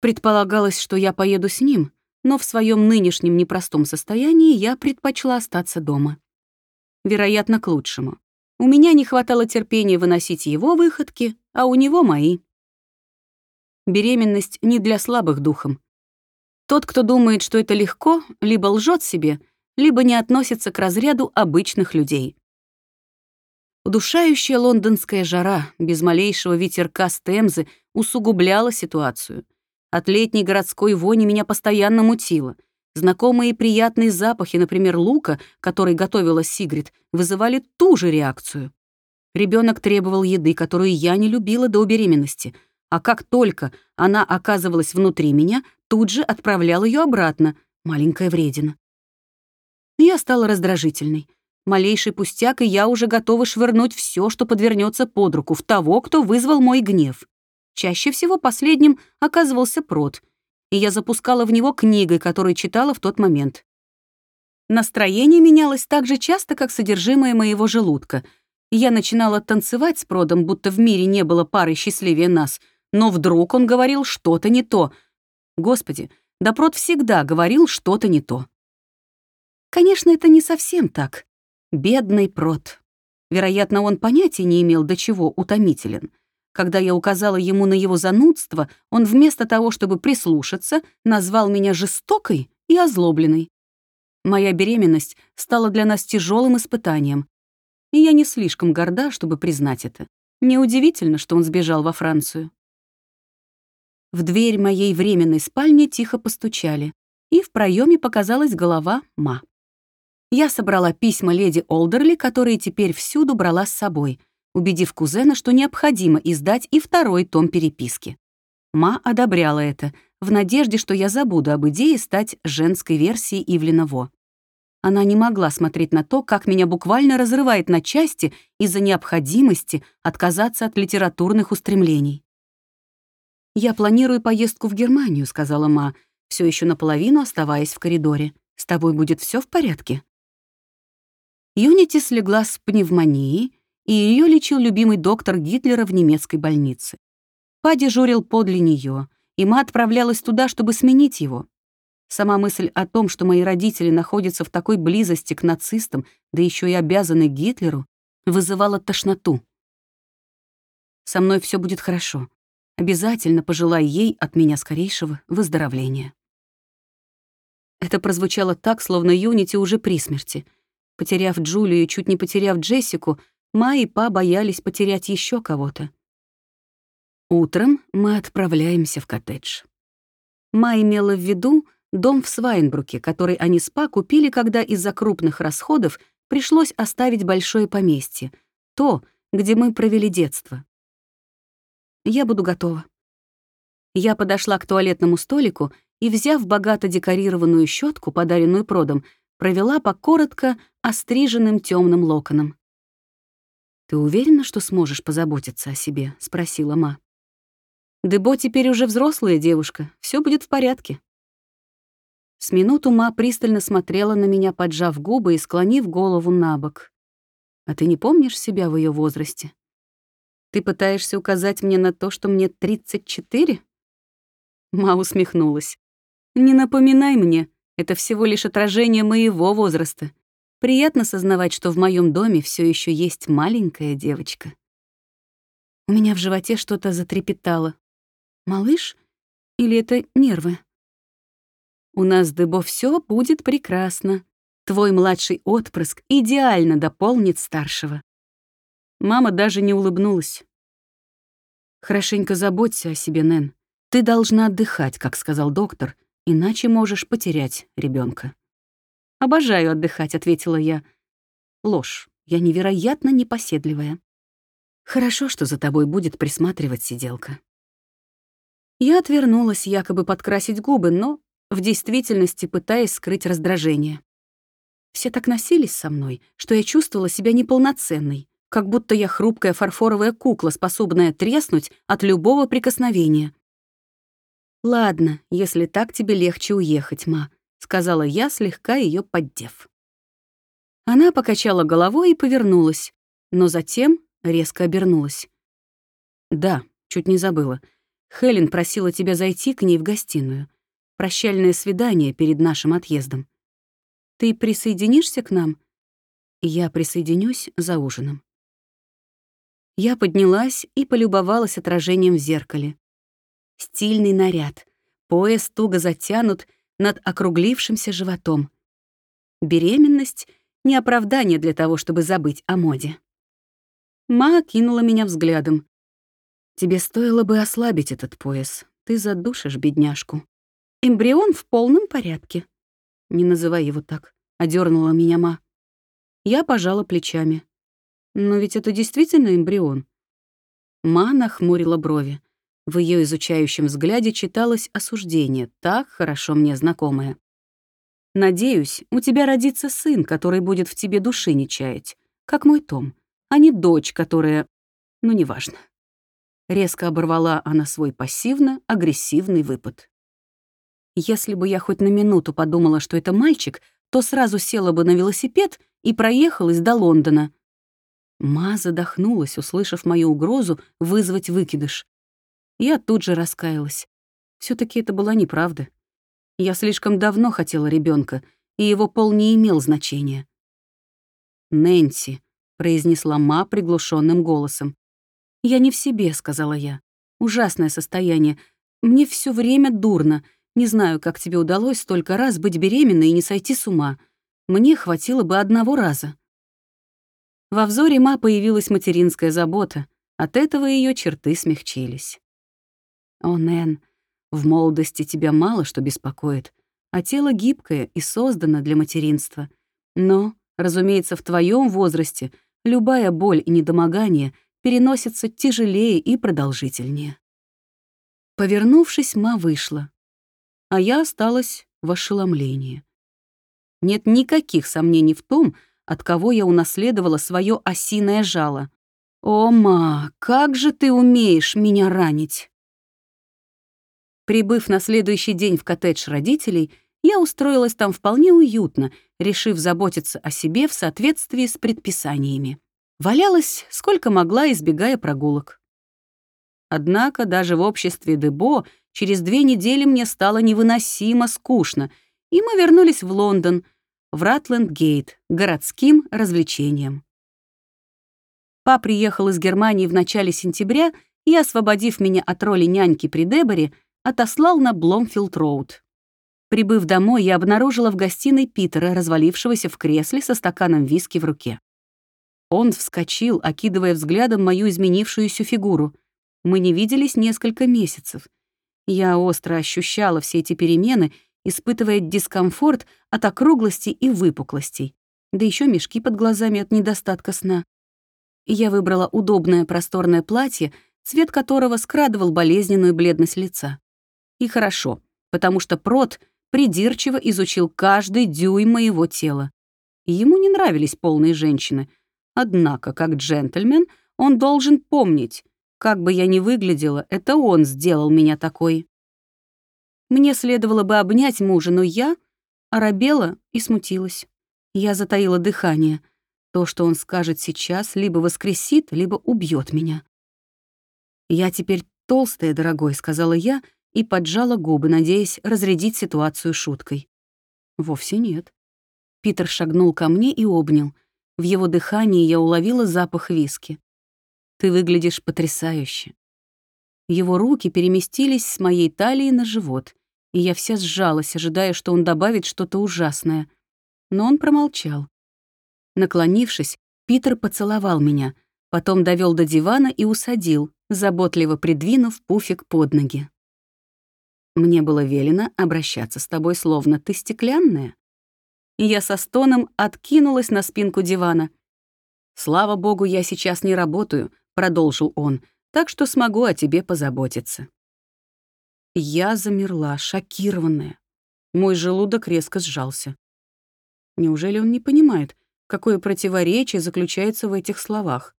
Предполагалось, что я поеду с ним, но в своем нынешнем непростом состоянии я предпочла остаться дома. Вероятно, к лучшему. У меня не хватало терпения выносить его выходки, а у него мои. Беременность не для слабых духом. Тот, кто думает, что это легко, либо лжет себе, либо не относится к разряду обычных людей. Удушающая лондонская жара без малейшего ветерка с Темзы усугубляла ситуацию. От летней городской вони меня постоянно мутило. Знакомые приятные запахи, например, лука, который готовила Сигрид, вызывали ту же реакцию. Ребенок требовал еды, которую я не любила до беременности, а как только она оказывалась внутри меня, тут же отправлял ее обратно, маленькая вредина. Я стала раздражительной. Малейший пустяк, и я уже готова швырнуть все, что подвернется под руку, в того, кто вызвал мой гнев. Чаще всего последним оказывался прот, и я запускала в него книгой, которую читала в тот момент. Настроение менялось так же часто, как содержимое моего желудка. Я начинала танцевать с продом, будто в мире не было пары счастливее нас, но вдруг он говорил что-то не то. Господи, да прод всегда говорил что-то не то. Конечно, это не совсем так. Бедный прод. Вероятно, он понятия не имел, до чего утомителен — когда я указала ему на его занудство, он вместо того, чтобы прислушаться, назвал меня жестокой и озлобленной. Моя беременность стала для нас тяжелым испытанием. И я не слишком горда, чтобы признать это. Неудивительно, что он сбежал во Францию. В дверь моей временной спальни тихо постучали, и в проеме показалась голова Ма. Я собрала письма леди Олдерли, которые теперь всюду брала с собой — убедив кузена, что необходимо издать и второй том переписки. Ма одобряла это, в надежде, что я забуду об идее стать женской версией Ивлина Во. Она не могла смотреть на то, как меня буквально разрывает на части из-за необходимости отказаться от литературных устремлений. «Я планирую поездку в Германию», — сказала Ма, все еще наполовину оставаясь в коридоре. «С тобой будет все в порядке?» Юнити слегла с пневмонией, и ее лечил любимый доктор Гитлера в немецкой больнице. Па дежурил подле нее, и ма отправлялась туда, чтобы сменить его. Сама мысль о том, что мои родители находятся в такой близости к нацистам, да еще и обязаны Гитлеру, вызывала тошноту. «Со мной все будет хорошо. Обязательно пожелай ей от меня скорейшего выздоровления». Это прозвучало так, словно Юнити уже при смерти. Потеряв Джулию и чуть не потеряв Джессику, Ма и Па боялись потерять еще кого-то. Утром мы отправляемся в коттедж. Ма имела в виду дом в Свайнбруке, который они с Па купили, когда из-за крупных расходов пришлось оставить большое поместье, то, где мы провели детство. Я буду готова. Я подошла к туалетному столику и, взяв богато декорированную щетку, подаренную продом, провела по коротко остриженным темным локонам. «Ты уверена, что сможешь позаботиться о себе?» — спросила Ма. «Дебо теперь уже взрослая девушка, все будет в порядке». С минуту Ма пристально смотрела на меня, поджав губы и склонив голову на бок. «А ты не помнишь себя в ее возрасте? Ты пытаешься указать мне на то, что мне 34?» Ма усмехнулась. «Не напоминай мне, это всего лишь отражение моего возраста. Приятно сознавать, что в моем доме все еще есть маленькая девочка». У меня в животе что-то затрепетало. «Малыш? Или это нервы?» «У нас, Дебо, все будет прекрасно. Твой младший отпрыск идеально дополнит старшего». Мама даже не улыбнулась. «Хорошенько заботься о себе, Нэн. Ты должна отдыхать, как сказал доктор, иначе можешь потерять ребенка. Обожаю отдыхать, ответила я. Ложь. Я невероятно непоседливая. Хорошо, что за тобой будет присматривать сиделка. Я отвернулась, якобы подкрасить губы, но в действительности пытаясь скрыть раздражение. Все так носились со мной, что я чувствовала себя неполноценной, как будто я хрупкая фарфоровая кукла, способная треснуть от любого прикосновения. «Ладно, если так тебе легче уехать, ма», — сказала я, слегка ее поддев. Она покачала головой и повернулась, но затем резко обернулась. «Да, чуть не забыла. Хелен просила тебя зайти к ней в гостиную. Прощальное свидание перед нашим отъездом. Ты присоединишься к нам?» «Я присоединюсь за ужином». Я поднялась и полюбовалась отражением в зеркале. Стильный наряд. Пояс туго затянут над округлившимся животом. Беременность — не оправдание для того, чтобы забыть о моде. Ма кинула меня взглядом. «Тебе стоило бы ослабить этот пояс. Ты задушишь бедняжку. Эмбрион в полном порядке». «Не называй его так», — одернула меня Ма. Я пожала плечами. «Но ведь это действительно эмбрион». Ма нахмурила брови. В ее изучающем взгляде читалось осуждение, так хорошо мне знакомое. «Надеюсь, у тебя родится сын, который будет в тебе души не чаять, как мой Том, а не дочь, которая... Ну, неважно». Резко оборвала она свой пассивно-агрессивный выпад. Если бы я хоть на минуту подумала, что это мальчик, то сразу села бы на велосипед и проехалась до Лондона. Ма задохнулась, услышав мою угрозу вызвать выкидыш. Я тут же раскаялась. все таки это была неправда. Я слишком давно хотела ребенка, и его пол не имел значения. «Нэнси», — произнесла Ма приглушенным голосом. «Я не в себе», — сказала я. «Ужасное состояние. Мне все время дурно. Не знаю, как тебе удалось столько раз быть беременной и не сойти с ума. Мне хватило бы одного раза». Во взоре Ма появилась материнская забота. От этого ее черты смягчились. О, Нэн, в молодости тебя мало что беспокоит, а тело гибкое и создано для материнства. Но, разумеется, в твоем возрасте любая боль и недомогание переносятся тяжелее и продолжительнее. Повернувшись, Ма вышла, а я осталась в ошеломлении. Нет никаких сомнений в том, от кого я унаследовала свое осиное жало. «О, Ма, как же ты умеешь меня ранить!» Прибыв на следующий день в коттедж родителей, я устроилась там вполне уютно, решив заботиться о себе в соответствии с предписаниями. Валялась, сколько могла, избегая прогулок. Однако даже в обществе Дебо через две недели мне стало невыносимо скучно, и мы вернулись в Лондон, в Ратленд-Гейт, городским развлечением. Па приехал из Германии в начале сентября и, освободив меня от роли няньки при Деборе, отослал на Бломфилд-Роуд. Прибыв домой, я обнаружила в гостиной Питера, развалившегося в кресле со стаканом виски в руке. Он вскочил, окидывая взглядом мою изменившуюся фигуру. Мы не виделись несколько месяцев. Я остро ощущала все эти перемены, испытывая дискомфорт от округлости и выпуклостей, да еще мешки под глазами от недостатка сна. Я выбрала удобное просторное платье, цвет которого скрадывал болезненную бледность лица. И хорошо, потому что Прот придирчиво изучил каждый дюйм моего тела. Ему не нравились полные женщины. Однако, как джентльмен, он должен помнить, как бы я ни выглядела, это он сделал меня такой. Мне следовало бы обнять мужа, но я оробела и смутилась. Я затаила дыхание. То, что он скажет сейчас, либо воскресит, либо убьет меня. «Я теперь толстая, дорогой», — сказала я и поджала губы, надеясь разрядить ситуацию шуткой. Вовсе нет. Питер шагнул ко мне и обнял. В его дыхании я уловила запах виски. «Ты выглядишь потрясающе». Его руки переместились с моей талии на живот, и я вся сжалась, ожидая, что он добавит что-то ужасное. Но он промолчал. Наклонившись, Питер поцеловал меня, потом довел до дивана и усадил, заботливо придвинув пуфик под ноги. «Мне было велено обращаться с тобой, словно ты стеклянная». Я со стоном откинулась на спинку дивана. «Слава богу, я сейчас не работаю», — продолжил он, «так что смогу о тебе позаботиться». Я замерла, шокированная. Мой желудок резко сжался. Неужели он не понимает, какое противоречие заключается в этих словах?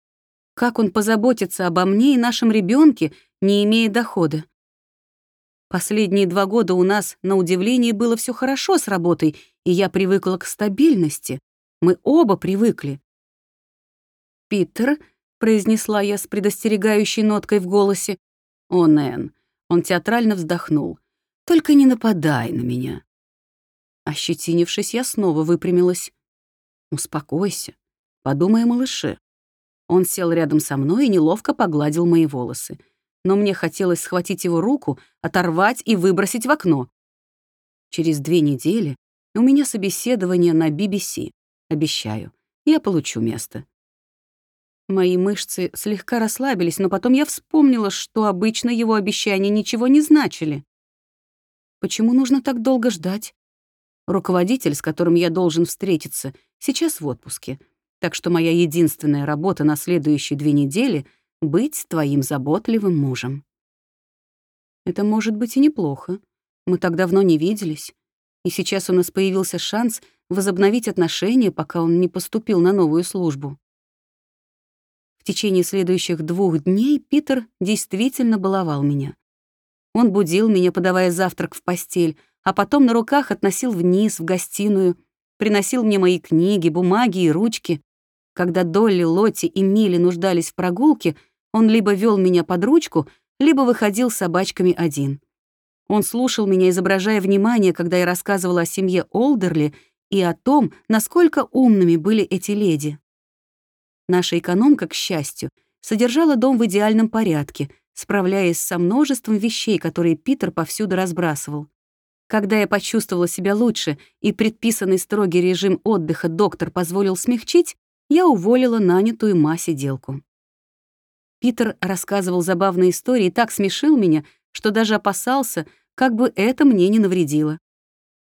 Как он позаботится обо мне и нашем ребенке, не имея дохода? Последние два года у нас, на удивление, было все хорошо с работой, и я привыкла к стабильности. Мы оба привыкли. «Питер», — произнесла я с предостерегающей ноткой в голосе, «О, Нэн», — он театрально вздохнул, «только не нападай на меня». Ощетинившись, я снова выпрямилась. «Успокойся, подумай о малыше». Он сел рядом со мной и неловко погладил мои волосы. Но мне хотелось схватить его руку, оторвать и выбросить в окно. Через две недели у меня собеседование на BBC. Обещаю, я получу место. Мои мышцы слегка расслабились, но потом я вспомнила, что обычно его обещания ничего не значили. Почему нужно так долго ждать? Руководитель, с которым я должен встретиться, сейчас в отпуске — так что моя единственная работа на следующие две недели — быть твоим заботливым мужем. Это может быть и неплохо. Мы так давно не виделись. И сейчас у нас появился шанс возобновить отношения, пока он не поступил на новую службу. В течение следующих двух дней Питер действительно баловал меня. Он будил меня, подавая завтрак в постель, а потом на руках относил вниз, в гостиную, приносил мне мои книги, бумаги и ручки. Когда Долли, Лотти и Милли нуждались в прогулке, он либо вел меня под ручку, либо выходил с собачками один. Он слушал меня, изображая внимание, когда я рассказывала о семье Олдерли и о том, насколько умными были эти леди. Наша экономка, к счастью, содержала дом в идеальном порядке, справляясь со множеством вещей, которые Питер повсюду разбрасывал. Когда я почувствовала себя лучше и предписанный строгий режим отдыха доктор позволил смягчить, я уволила нанятую ма сиделку. Питер рассказывал забавные истории и так смешил меня, что даже опасался, как бы это мне не навредило.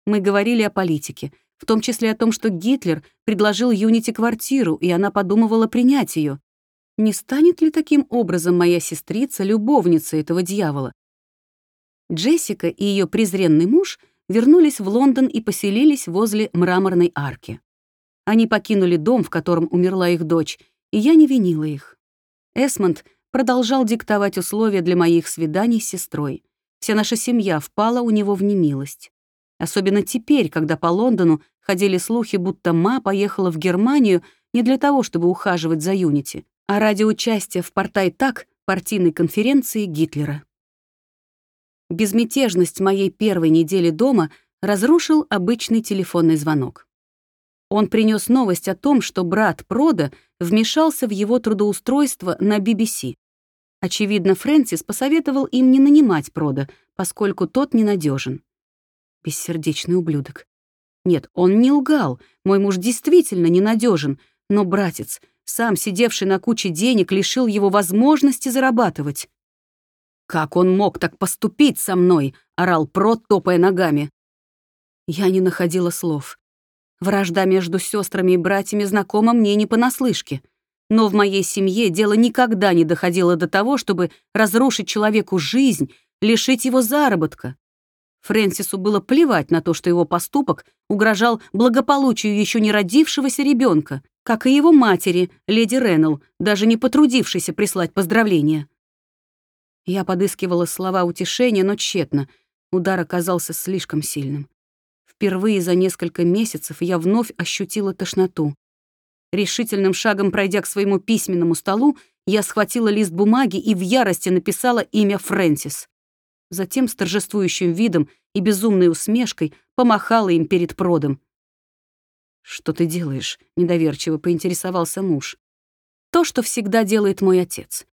Мы говорили о политике, в том числе о том, что Гитлер предложил Юнити квартиру, и она подумывала принять ее. Не станет ли таким образом моя сестрица любовницей этого дьявола? Джессика и ее презренный муж вернулись в Лондон и поселились возле мраморной арки. Они покинули дом, в котором умерла их дочь, и я не винила их. Эсмонд продолжал диктовать условия для моих свиданий с сестрой. Вся наша семья впала у него в немилость. Особенно теперь, когда по Лондону ходили слухи, будто Ма поехала в Германию не для того, чтобы ухаживать за Юнити, а ради участия в Портай-Так партийной конференции Гитлера. Безмятежность моей первой недели дома разрушил обычный телефонный звонок. Он принес новость о том, что брат Прода вмешался в его трудоустройство на BBC. Очевидно, Фрэнсис посоветовал им не нанимать Прода, поскольку тот ненадежен. Бессердечный ублюдок. Нет, он не лгал. Мой муж действительно ненадежен, но братец, сам сидевший на куче денег, лишил его возможности зарабатывать. «Как он мог так поступить со мной?» — орал Прот, топая ногами. Я не находила слов. Вражда между сестрами и братьями знакома мне не понаслышке. Но в моей семье дело никогда не доходило до того, чтобы разрушить человеку жизнь, лишить его заработка. Фрэнсису было плевать на то, что его поступок угрожал благополучию еще не родившегося ребенка, как и его матери, леди Реннелл, даже не потрудившейся прислать поздравления. Я подыскивала слова утешения, но тщетно. Удар оказался слишком сильным. Впервые за несколько месяцев я вновь ощутила тошноту. Решительным шагом пройдя к своему письменному столу, я схватила лист бумаги и в ярости написала имя Фрэнсис. Затем с торжествующим видом и безумной усмешкой помахала им перед продом. «Что ты делаешь?» — недоверчиво поинтересовался муж. «То, что всегда делает мой отец».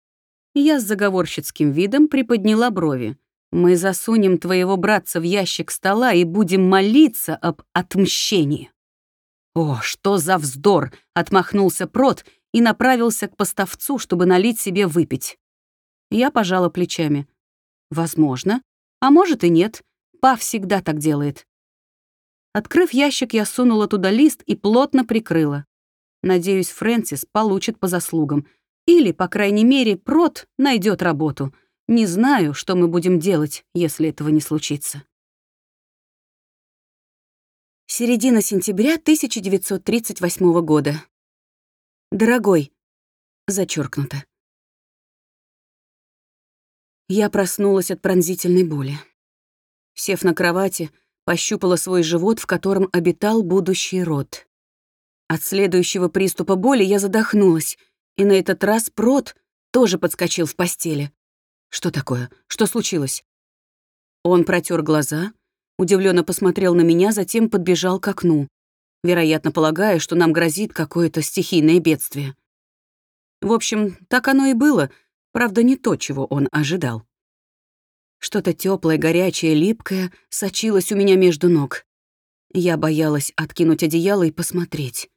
Я с заговорщицким видом приподняла брови. «Мы засунем твоего братца в ящик стола и будем молиться об отмщении». «О, что за вздор!» — отмахнулся Прот и направился к поставцу, чтобы налить себе выпить. Я пожала плечами. Возможно. А может и нет. Па всегда так делает. Открыв ящик, я сунула туда лист и плотно прикрыла. Надеюсь, Фрэнсис получит по заслугам. Или, по крайней мере, Прот найдет работу. Не знаю, что мы будем делать, если этого не случится. Середина сентября 1938 года. Дорогой. Зачеркнуто. Я проснулась от пронзительной боли. Сев на кровати, пощупала свой живот, в котором обитал будущий род. От следующего приступа боли я задохнулась, и на этот раз прот тоже подскочил в постели. Что такое? Что случилось? Он протер глаза, удивленно посмотрел на меня, затем подбежал к окну, вероятно, полагая, что нам грозит какое-то стихийное бедствие. В общем, так оно и было — Правда, не то, чего он ожидал. Что-то теплое, горячее, липкое сочилось у меня между ног. Я боялась откинуть одеяло и посмотреть.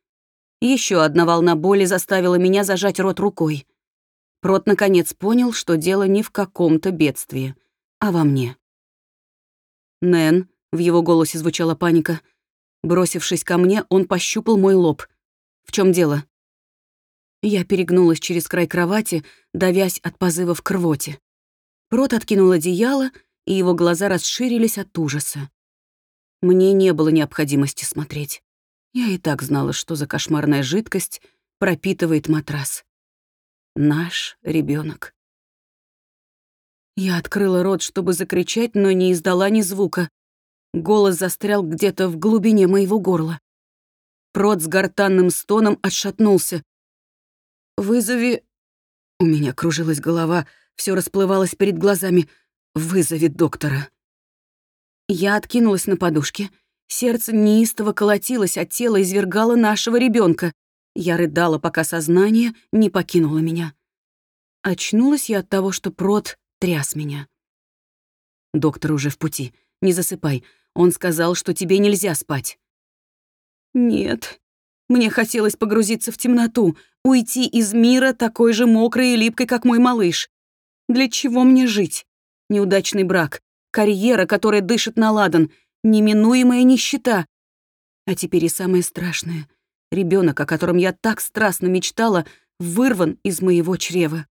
Еще одна волна боли заставила меня зажать рот рукой. Прот наконец понял, что дело не в каком-то бедствии, а во мне. «Нэн», — в его голосе звучала паника, бросившись ко мне, он пощупал мой лоб. «В чем дело?» Я перегнулась через край кровати, давясь от позывов к рвоте. Рот откинул одеяло, и его глаза расширились от ужаса. Мне не было необходимости смотреть. Я и так знала, что за кошмарная жидкость пропитывает матрас. Наш ребенок. Я открыла рот, чтобы закричать, но не издала ни звука. Голос застрял где-то в глубине моего горла. Прот с гортанным стоном отшатнулся. «Вызови...» У меня кружилась голова, все расплывалось перед глазами. «Вызови доктора». Я откинулась на подушке. Сердце неистово колотилось, а тело извергало нашего ребенка. Я рыдала, пока сознание не покинуло меня. Очнулась я от того, что прот тряс меня. «Доктор уже в пути. Не засыпай. Он сказал, что тебе нельзя спать». «Нет», мне хотелось погрузиться в темноту, уйти из мира такой же мокрой и липкой, как мой малыш. Для чего мне жить? Неудачный брак, карьера, которая дышит на ладан, неминуемая нищета. А теперь и самое страшное. Ребенок, о котором я так страстно мечтала, вырван из моего чрева.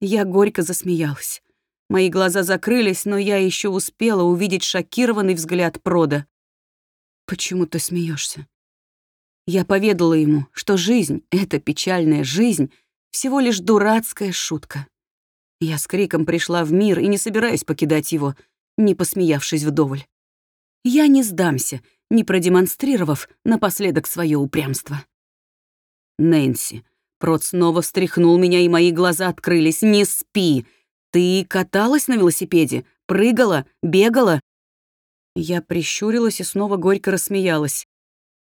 Я горько засмеялась. Мои глаза закрылись, но я еще успела увидеть шокированный взгляд Прода. «Почему ты смеешься? Я поведала ему, что жизнь, эта печальная жизнь, всего лишь дурацкая шутка. Я с криком пришла в мир и не собираюсь покидать его, не посмеявшись вдоволь. Я не сдамся, не продемонстрировав напоследок свое упрямство. Нэнси, Прот снова встряхнул меня, и мои глаза открылись. «Не спи! Ты каталась на велосипеде? Прыгала? Бегала?» Я прищурилась и снова горько рассмеялась.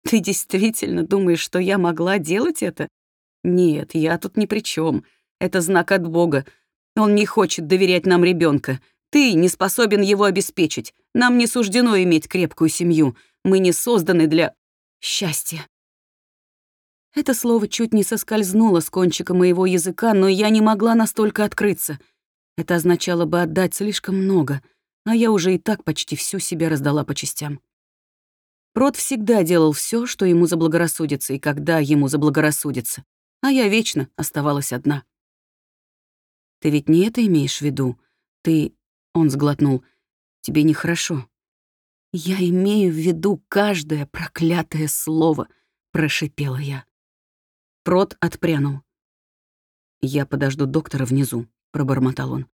Ты действительно думаешь, что я могла делать это? Нет, я тут ни при чем. Это знак от Бога. Он не хочет доверять нам ребенка. Ты не способен его обеспечить. Нам не суждено иметь крепкую семью. Мы не созданы для счастья». Это слово чуть не соскользнуло с кончика моего языка, но я не могла настолько открыться. Это означало бы отдать слишком много, а я уже и так почти всю себя раздала по частям. Прот всегда делал все, что ему заблагорассудится и когда ему заблагорассудится, а я вечно оставалась одна. «Ты ведь не это имеешь в виду? Ты...» — он сглотнул. «Тебе нехорошо». «Я имею в виду каждое проклятое слово», — прошипела я. Прот отпрянул. «Я подожду доктора внизу», — пробормотал он.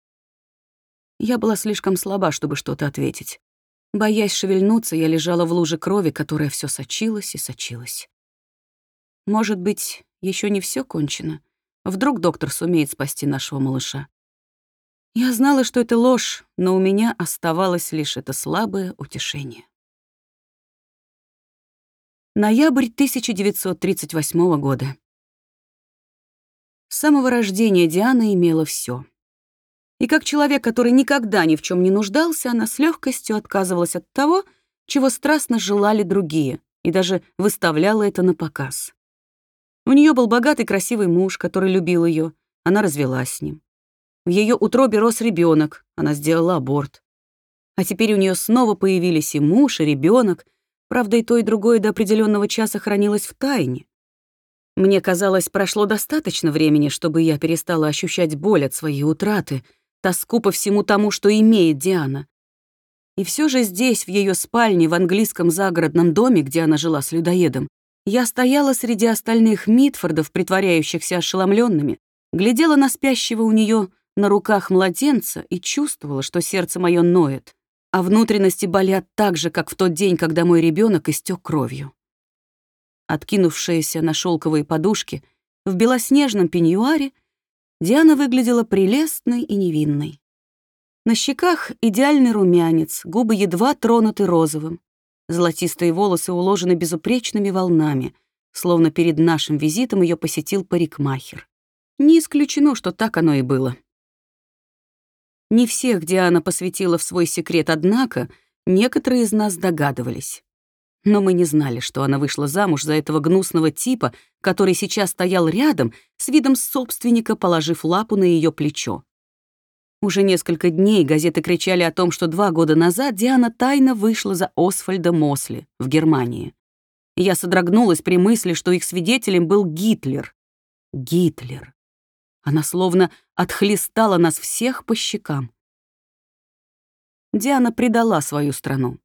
Я была слишком слаба, чтобы что-то ответить. Боясь шевельнуться, я лежала в луже крови, которая все сочилась и сочилась. Может быть, еще не все кончено? Вдруг доктор сумеет спасти нашего малыша? Я знала, что это ложь, но у меня оставалось лишь это слабое утешение. Ноябрь 1938 года. С самого рождения Диана имела все. И как человек, который никогда ни в чем не нуждался, она с легкостью отказывалась от того, чего страстно желали другие, и даже выставляла это на показ. У нее был богатый красивый муж, который любил ее, она развелась с ним. В ее утробе рос ребенок, она сделала аборт. А теперь у нее снова появились и муж, и ребенок. Правда, и то, и другое до определенного часа хранилось в тайне. Мне казалось, прошло достаточно времени, чтобы я перестала ощущать боль от своей утраты — тоску по всему тому, что имеет Диана. И все же здесь, в ее спальне, в английском загородном доме, где она жила с людоедом, я стояла среди остальных Митфордов, притворяющихся ошеломленными, глядела на спящего у нее на руках младенца и чувствовала, что сердце мое ноет, а внутренности болят так же, как в тот день, когда мой ребенок истек кровью. Откинувшаяся на шелковые подушки, в белоснежном пеньюаре Диана выглядела прелестной и невинной. На щеках идеальный румянец, губы едва тронуты розовым. Золотистые волосы уложены безупречными волнами, словно перед нашим визитом ее посетил парикмахер. Не исключено, что так оно и было. Не всех Диана посвятила в свой секрет, однако некоторые из нас догадывались. Но мы не знали, что она вышла замуж за этого гнусного типа, который сейчас стоял рядом, с видом собственника, положив лапу на ее плечо. Уже несколько дней газеты кричали о том, что два года назад Диана тайно вышла за Освальда Мосли в Германии. Я содрогнулась при мысли, что их свидетелем был Гитлер. Гитлер. Она словно отхлестала нас всех по щекам. Диана предала свою страну.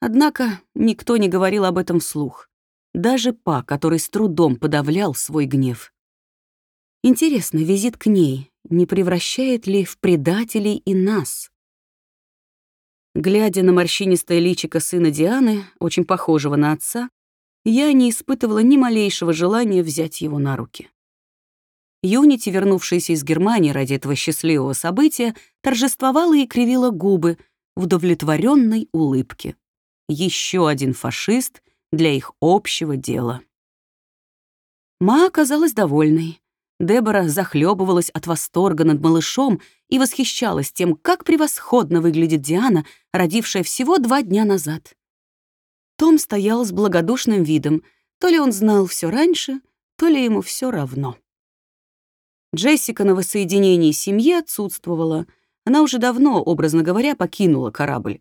Однако никто не говорил об этом вслух. Даже Па, который с трудом подавлял свой гнев. Интересно, визит к ней не превращает ли в предателей и нас? Глядя на морщинистое личико сына Дианы, очень похожего на отца, я не испытывала ни малейшего желания взять его на руки. Юнити, вернувшаяся из Германии ради этого счастливого события, торжествовала и кривила губы в удовлетворенной улыбке еще один фашист для их общего дела. Ма оказалась довольной. Дебора захлебывалась от восторга над малышом и восхищалась тем, как превосходно выглядит Диана, родившая всего два дня назад. Том стоял с благодушным видом, то ли он знал все раньше, то ли ему все равно. Джессика на воссоединении семьи отсутствовала. Она уже давно, образно говоря, покинула корабль.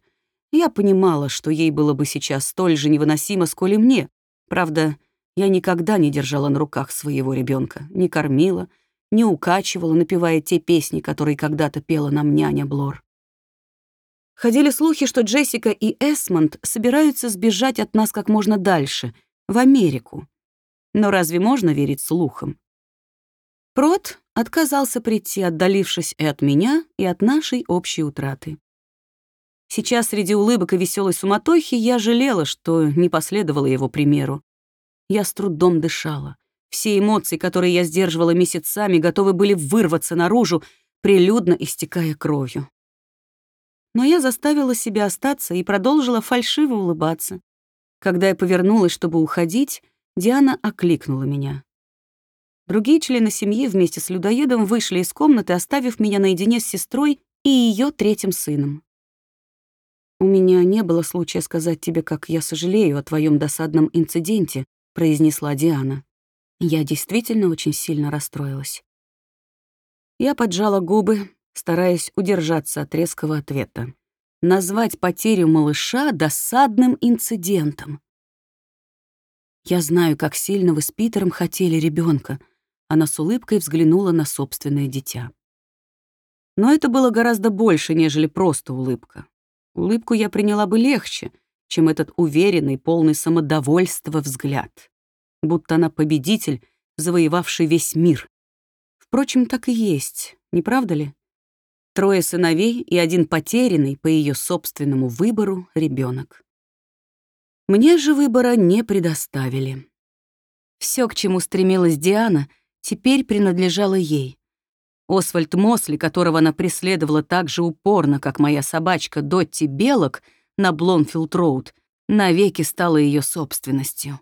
Я понимала, что ей было бы сейчас столь же невыносимо, сколь и мне. Правда, я никогда не держала на руках своего ребенка, не кормила, не укачивала, напевая те песни, которые когда-то пела нам няня Блор. Ходили слухи, что Джессика и Эсмонд собираются сбежать от нас как можно дальше, в Америку. Но разве можно верить слухам? Прот отказался прийти, отдалившись и от меня, и от нашей общей утраты. Сейчас среди улыбок и веселой суматохи я жалела, что не последовала его примеру. Я с трудом дышала. Все эмоции, которые я сдерживала месяцами, готовы были вырваться наружу, прилюдно истекая кровью. Но я заставила себя остаться и продолжила фальшиво улыбаться. Когда я повернулась, чтобы уходить, Диана окликнула меня. Другие члены семьи вместе с людоедом вышли из комнаты, оставив меня наедине с сестрой и ее третьим сыном. «У меня не было случая сказать тебе, как я сожалею о твоем досадном инциденте», — произнесла Диана. Я действительно очень сильно расстроилась. Я поджала губы, стараясь удержаться от резкого ответа. Назвать потерю малыша досадным инцидентом. Я знаю, как сильно вы с Питером хотели ребенка. Она с улыбкой взглянула на собственное дитя. Но это было гораздо больше, нежели просто улыбка. Улыбку я приняла бы легче, чем этот уверенный, полный самодовольства взгляд. Будто она победитель, завоевавший весь мир. Впрочем, так и есть, не правда ли? Трое сыновей и один потерянный по ее собственному выбору ребенок. Мне же выбора не предоставили. Все, к чему стремилась Диана, теперь принадлежало ей. Освальд Мосли, которого она преследовала так же упорно, как моя собачка Дотти Белок на Блонфилд-Роуд, навеки стала ее собственностью.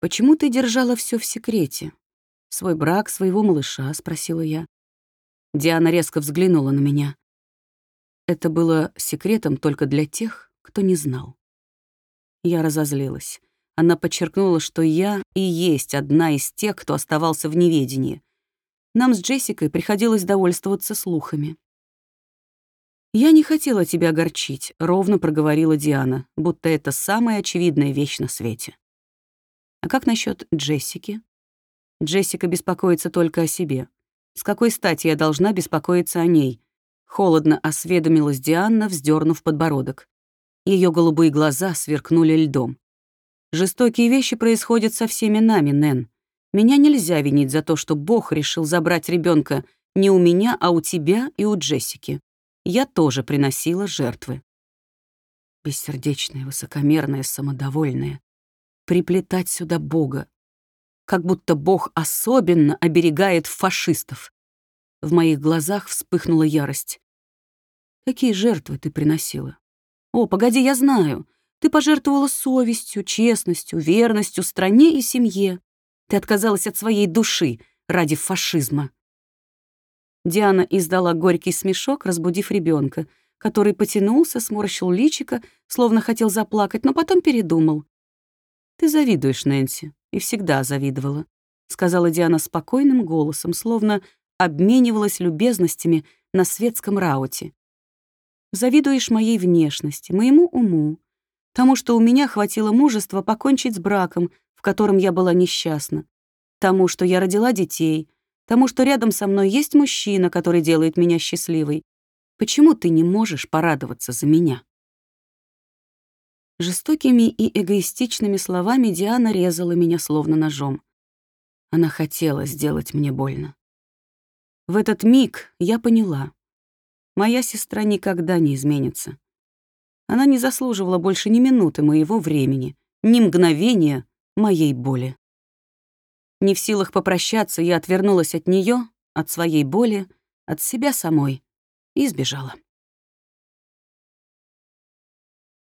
«Почему ты держала все в секрете? Свой брак, своего малыша?» — спросила я. Диана резко взглянула на меня. Это было секретом только для тех, кто не знал. Я разозлилась. Она подчеркнула, что я и есть одна из тех, кто оставался в неведении. Нам с Джессикой приходилось довольствоваться слухами. «Я не хотела тебя огорчить», — ровно проговорила Диана, будто это самая очевидная вещь на свете. «А как насчет Джессики?» «Джессика беспокоится только о себе. С какой стати я должна беспокоиться о ней?» Холодно осведомилась Диана, вздернув подбородок. Ее голубые глаза сверкнули льдом. «Жестокие вещи происходят со всеми нами, Нэн. Меня нельзя винить за то, что Бог решил забрать ребенка не у меня, а у тебя и у Джессики. Я тоже приносила жертвы. Бессердечная, высокомерная, самодовольная. Приплетать сюда Бога. Как будто Бог особенно оберегает фашистов. В моих глазах вспыхнула ярость. Какие жертвы ты приносила? О, погоди, я знаю. Ты пожертвовала совестью, честностью, верностью стране и семье. Ты отказалась от своей души ради фашизма». Диана издала горький смешок, разбудив ребенка, который потянулся, сморщил личико, словно хотел заплакать, но потом передумал. «Ты завидуешь, Нэнси, и всегда завидовала», — сказала Диана спокойным голосом, словно обменивалась любезностями на светском рауте. «Завидуешь моей внешности, моему уму, тому, что у меня хватило мужества покончить с браком, в котором я была несчастна, тому, что я родила детей, тому, что рядом со мной есть мужчина, который делает меня счастливой. Почему ты не можешь порадоваться за меня?» Жестокими и эгоистичными словами Диана резала меня словно ножом. Она хотела сделать мне больно. В этот миг я поняла. Моя сестра никогда не изменится. Она не заслуживала больше ни минуты моего времени, ни мгновения моей боли. Не в силах попрощаться, я отвернулась от нее, от своей боли, от себя самой и сбежала.